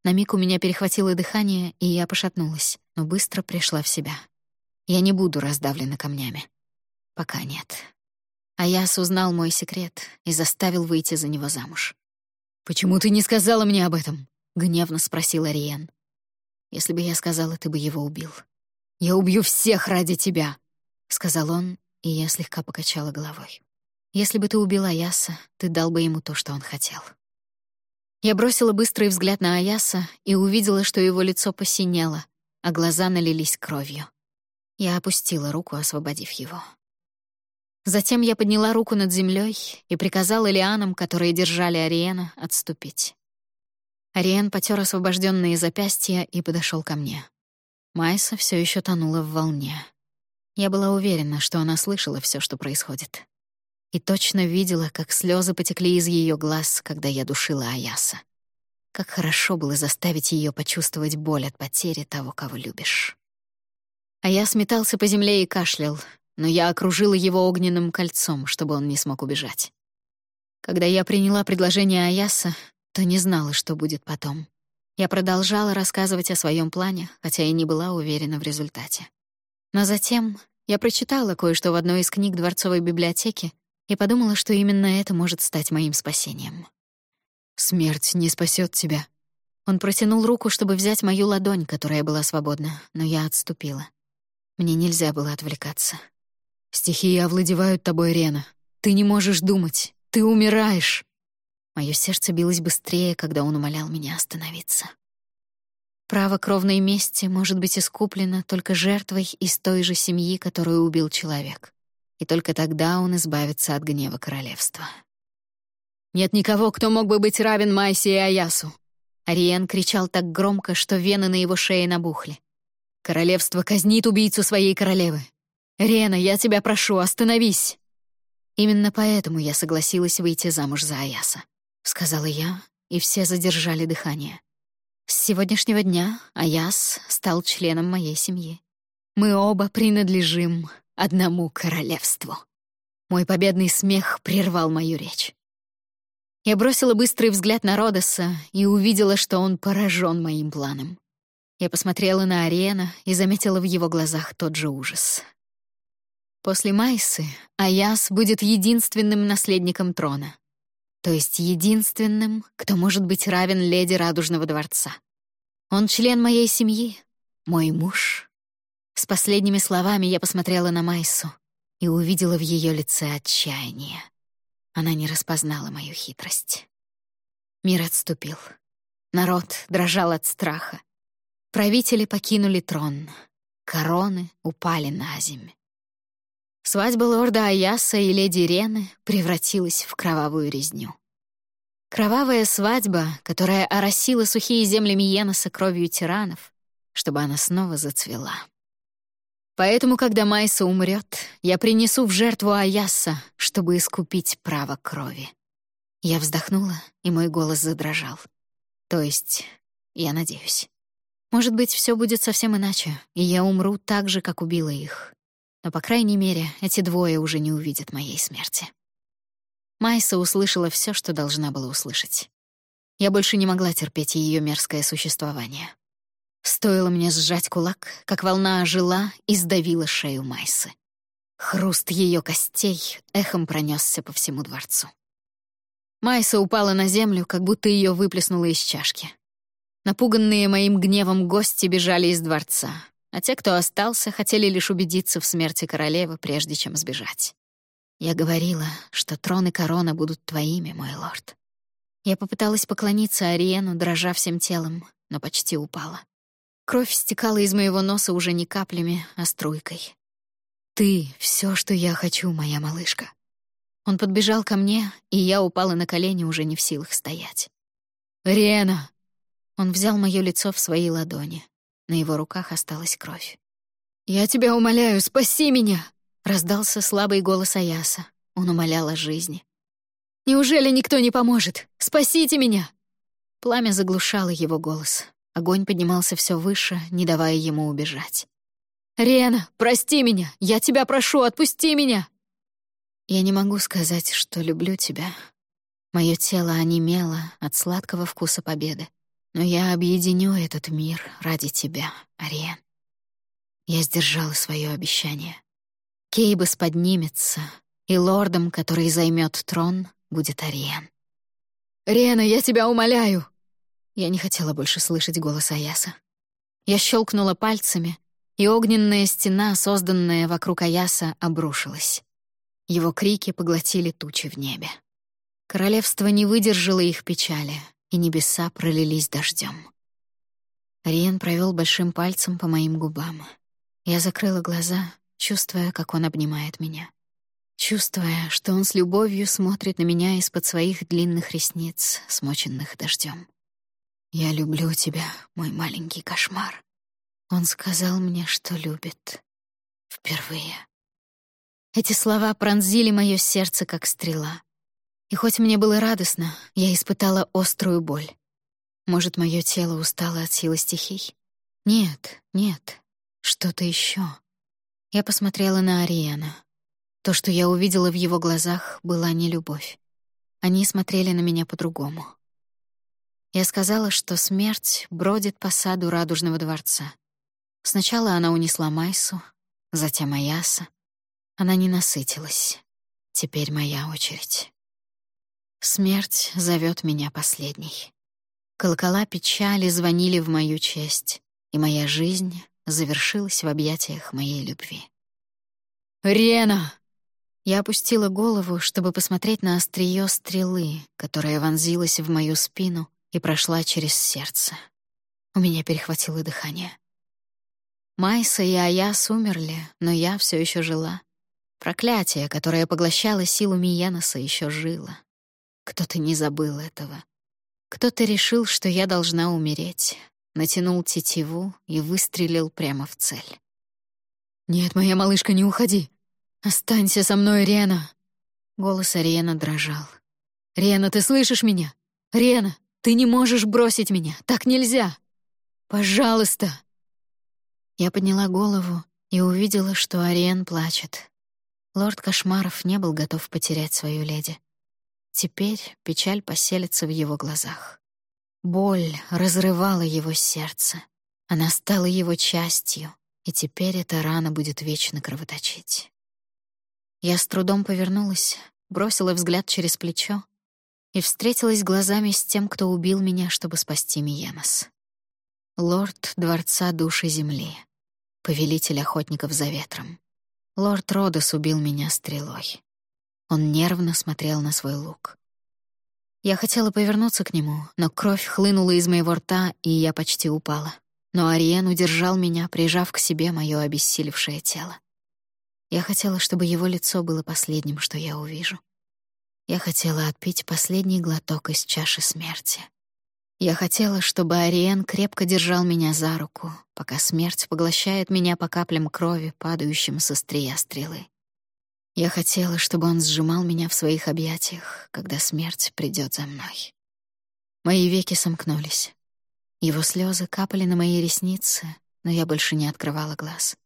На миг у меня перехватило дыхание, и я пошатнулась, но быстро пришла в себя. Я не буду раздавлена камнями. Пока нет. А я узнал мой секрет и заставил выйти за него замуж. «Почему ты не сказала мне об этом?» — гневно спросил Ариен. «Если бы я сказала, ты бы его убил. Я убью всех ради тебя!» — сказал он, и я слегка покачала головой. «Если бы ты убил Аяса, ты дал бы ему то, что он хотел». Я бросила быстрый взгляд на Аяса и увидела, что его лицо посинело, а глаза налились кровью. Я опустила руку, освободив его. Затем я подняла руку над землей и приказала лианам, которые держали Ариена, отступить. Ариен потер освобожденные запястья и подошел ко мне. Майса все еще тонула в волне. Я была уверена, что она слышала все, что происходит. И точно видела, как слезы потекли из ее глаз, когда я душила Аяса. Как хорошо было заставить ее почувствовать боль от потери того, кого любишь. А я сметался по земле и кашлял, но я окружила его огненным кольцом, чтобы он не смог убежать. Когда я приняла предложение Аяса, то не знала, что будет потом. Я продолжала рассказывать о своем плане, хотя и не была уверена в результате. Но затем я прочитала кое-что в одной из книг Дворцовой библиотеки и подумала, что именно это может стать моим спасением. «Смерть не спасет тебя». Он протянул руку, чтобы взять мою ладонь, которая была свободна, но я отступила. Мне нельзя было отвлекаться. Стихии овладевают тобой, Рена. Ты не можешь думать. Ты умираешь. Моё сердце билось быстрее, когда он умолял меня остановиться. Право кровной мести может быть искуплено только жертвой из той же семьи, которую убил человек. И только тогда он избавится от гнева королевства. «Нет никого, кто мог бы быть равен Майсе и Аясу!» Ариен кричал так громко, что вены на его шее набухли. «Королевство казнит убийцу своей королевы. «Рена, я тебя прошу, остановись!» «Именно поэтому я согласилась выйти замуж за Аяса», — сказала я, и все задержали дыхание. С сегодняшнего дня Аяс стал членом моей семьи. Мы оба принадлежим одному королевству. Мой победный смех прервал мою речь. Я бросила быстрый взгляд на Родоса и увидела, что он поражен моим планом. Я посмотрела на Ариена и заметила в его глазах тот же ужас. После Майсы Аяс будет единственным наследником трона. То есть единственным, кто может быть равен леди Радужного дворца. Он член моей семьи, мой муж. С последними словами я посмотрела на Майсу и увидела в ее лице отчаяние. Она не распознала мою хитрость. Мир отступил. Народ дрожал от страха. Правители покинули трон. Короны упали на землю. Свадьба лорда Аяса и леди Рены превратилась в кровавую резню. Кровавая свадьба, которая оросила сухие земли Миеноса кровью тиранов, чтобы она снова зацвела. Поэтому, когда Майса умрет, я принесу в жертву Аяса, чтобы искупить право крови. Я вздохнула, и мой голос задрожал. То есть, я надеюсь. Может быть, все будет совсем иначе, и я умру так же, как убила их. Но, по крайней мере, эти двое уже не увидят моей смерти. Майса услышала все, что должна была услышать. Я больше не могла терпеть ее мерзкое существование. Стоило мне сжать кулак, как волна ожила и сдавила шею Майсы. Хруст ее костей эхом пронесся по всему дворцу. Майса упала на землю, как будто ее выплеснуло из чашки. Напуганные моим гневом гости бежали из дворца, а те, кто остался, хотели лишь убедиться в смерти королевы, прежде чем сбежать. Я говорила, что трон и корона будут твоими, мой лорд. Я попыталась поклониться Ариену, дрожа всем телом, но почти упала. Кровь стекала из моего носа уже не каплями, а струйкой. «Ты — все, что я хочу, моя малышка». Он подбежал ко мне, и я упала на колени, уже не в силах стоять. «Рена!» Он взял моё лицо в свои ладони. На его руках осталась кровь. «Я тебя умоляю, спаси меня!» — раздался слабый голос Аяса. Он умолял о жизни. «Неужели никто не поможет? Спасите меня!» Пламя заглушало его голос. Огонь поднимался все выше, не давая ему убежать. «Рена, прости меня! Я тебя прошу, отпусти меня!» Я не могу сказать, что люблю тебя. Мое тело онемело от сладкого вкуса победы. Но я объединю этот мир ради тебя, Ариен. Я сдержала свое обещание. Кейбас поднимется, и лордом, который займет трон, будет Ариен. «Рена, я тебя умоляю!» Я не хотела больше слышать голос Аяса. Я щелкнула пальцами, и огненная стена, созданная вокруг Аяса, обрушилась. Его крики поглотили тучи в небе. Королевство не выдержало их печали, и небеса пролились дождем. Риен провел большим пальцем по моим губам. Я закрыла глаза, чувствуя, как он обнимает меня. Чувствуя, что он с любовью смотрит на меня из-под своих длинных ресниц, смоченных дождем. «Я люблю тебя, мой маленький кошмар». Он сказал мне, что любит. Впервые. Эти слова пронзили мое сердце, как стрела. И хоть мне было радостно, я испытала острую боль. Может, мое тело устало от силы стихий? Нет, нет, что-то еще. Я посмотрела на Ариана. То, что я увидела в его глазах, была не любовь. Они смотрели на меня по-другому. Я сказала, что смерть бродит по саду Радужного дворца. Сначала она унесла Майсу, затем Аяса. Она не насытилась. Теперь моя очередь. Смерть зовет меня последней. Колокола печали звонили в мою честь, и моя жизнь завершилась в объятиях моей любви. «Рена!» Я опустила голову, чтобы посмотреть на острие стрелы, которая вонзилась в мою спину и прошла через сердце. У меня перехватило дыхание. Майса и Аяс умерли, но я все еще жила. Проклятие, которое поглощало силу Миеноса, еще жило. Кто-то не забыл этого. Кто-то решил, что я должна умереть, натянул тетиву и выстрелил прямо в цель. «Нет, моя малышка, не уходи! Останься со мной, Рена!» Голос Ариена дрожал. «Рена, ты слышишь меня? Рена, ты не можешь бросить меня, так нельзя! Пожалуйста!» Я подняла голову и увидела, что Ариен плачет. Лорд Кошмаров не был готов потерять свою леди. Теперь печаль поселится в его глазах. Боль разрывала его сердце. Она стала его частью, и теперь эта рана будет вечно кровоточить. Я с трудом повернулась, бросила взгляд через плечо и встретилась глазами с тем, кто убил меня, чтобы спасти Миенос. Лорд Дворца Души Земли, повелитель охотников за ветром. Лорд Родос убил меня стрелой. Он нервно смотрел на свой лук. Я хотела повернуться к нему, но кровь хлынула из моего рта, и я почти упала. Но Ариен удержал меня, прижав к себе моё обессилевшее тело. Я хотела, чтобы его лицо было последним, что я увижу. Я хотела отпить последний глоток из чаши смерти. Я хотела, чтобы Ариен крепко держал меня за руку, пока смерть поглощает меня по каплям крови, падающим со стрия стрелы. Я хотела, чтобы он сжимал меня в своих объятиях, когда смерть придет за мной. Мои веки сомкнулись. Его слезы капали на мои ресницы, но я больше не открывала глаз.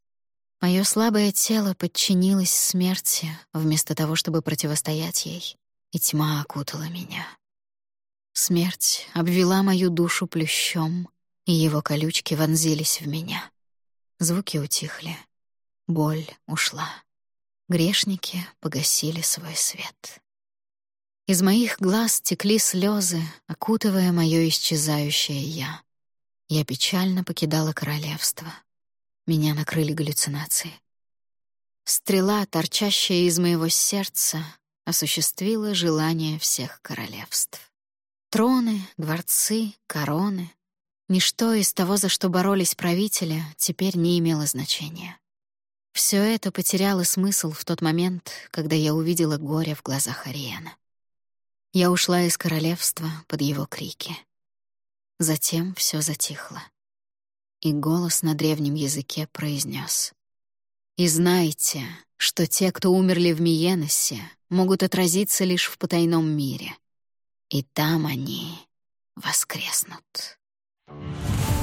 Мое слабое тело подчинилось смерти вместо того, чтобы противостоять ей и тьма окутала меня. Смерть обвела мою душу плющом, и его колючки вонзились в меня. Звуки утихли. Боль ушла. Грешники погасили свой свет. Из моих глаз текли слезы, окутывая мое исчезающее «я». Я печально покидала королевство. Меня накрыли галлюцинации. Стрела, торчащая из моего сердца, осуществила желание всех королевств. Троны, дворцы, короны — ничто из того, за что боролись правители, теперь не имело значения. Все это потеряло смысл в тот момент, когда я увидела горе в глазах Ариена. Я ушла из королевства под его крики. Затем все затихло. И голос на древнем языке произнес: «И знайте, что те, кто умерли в Миеносе, могут отразиться лишь в потайном мире. И там они воскреснут. Thank.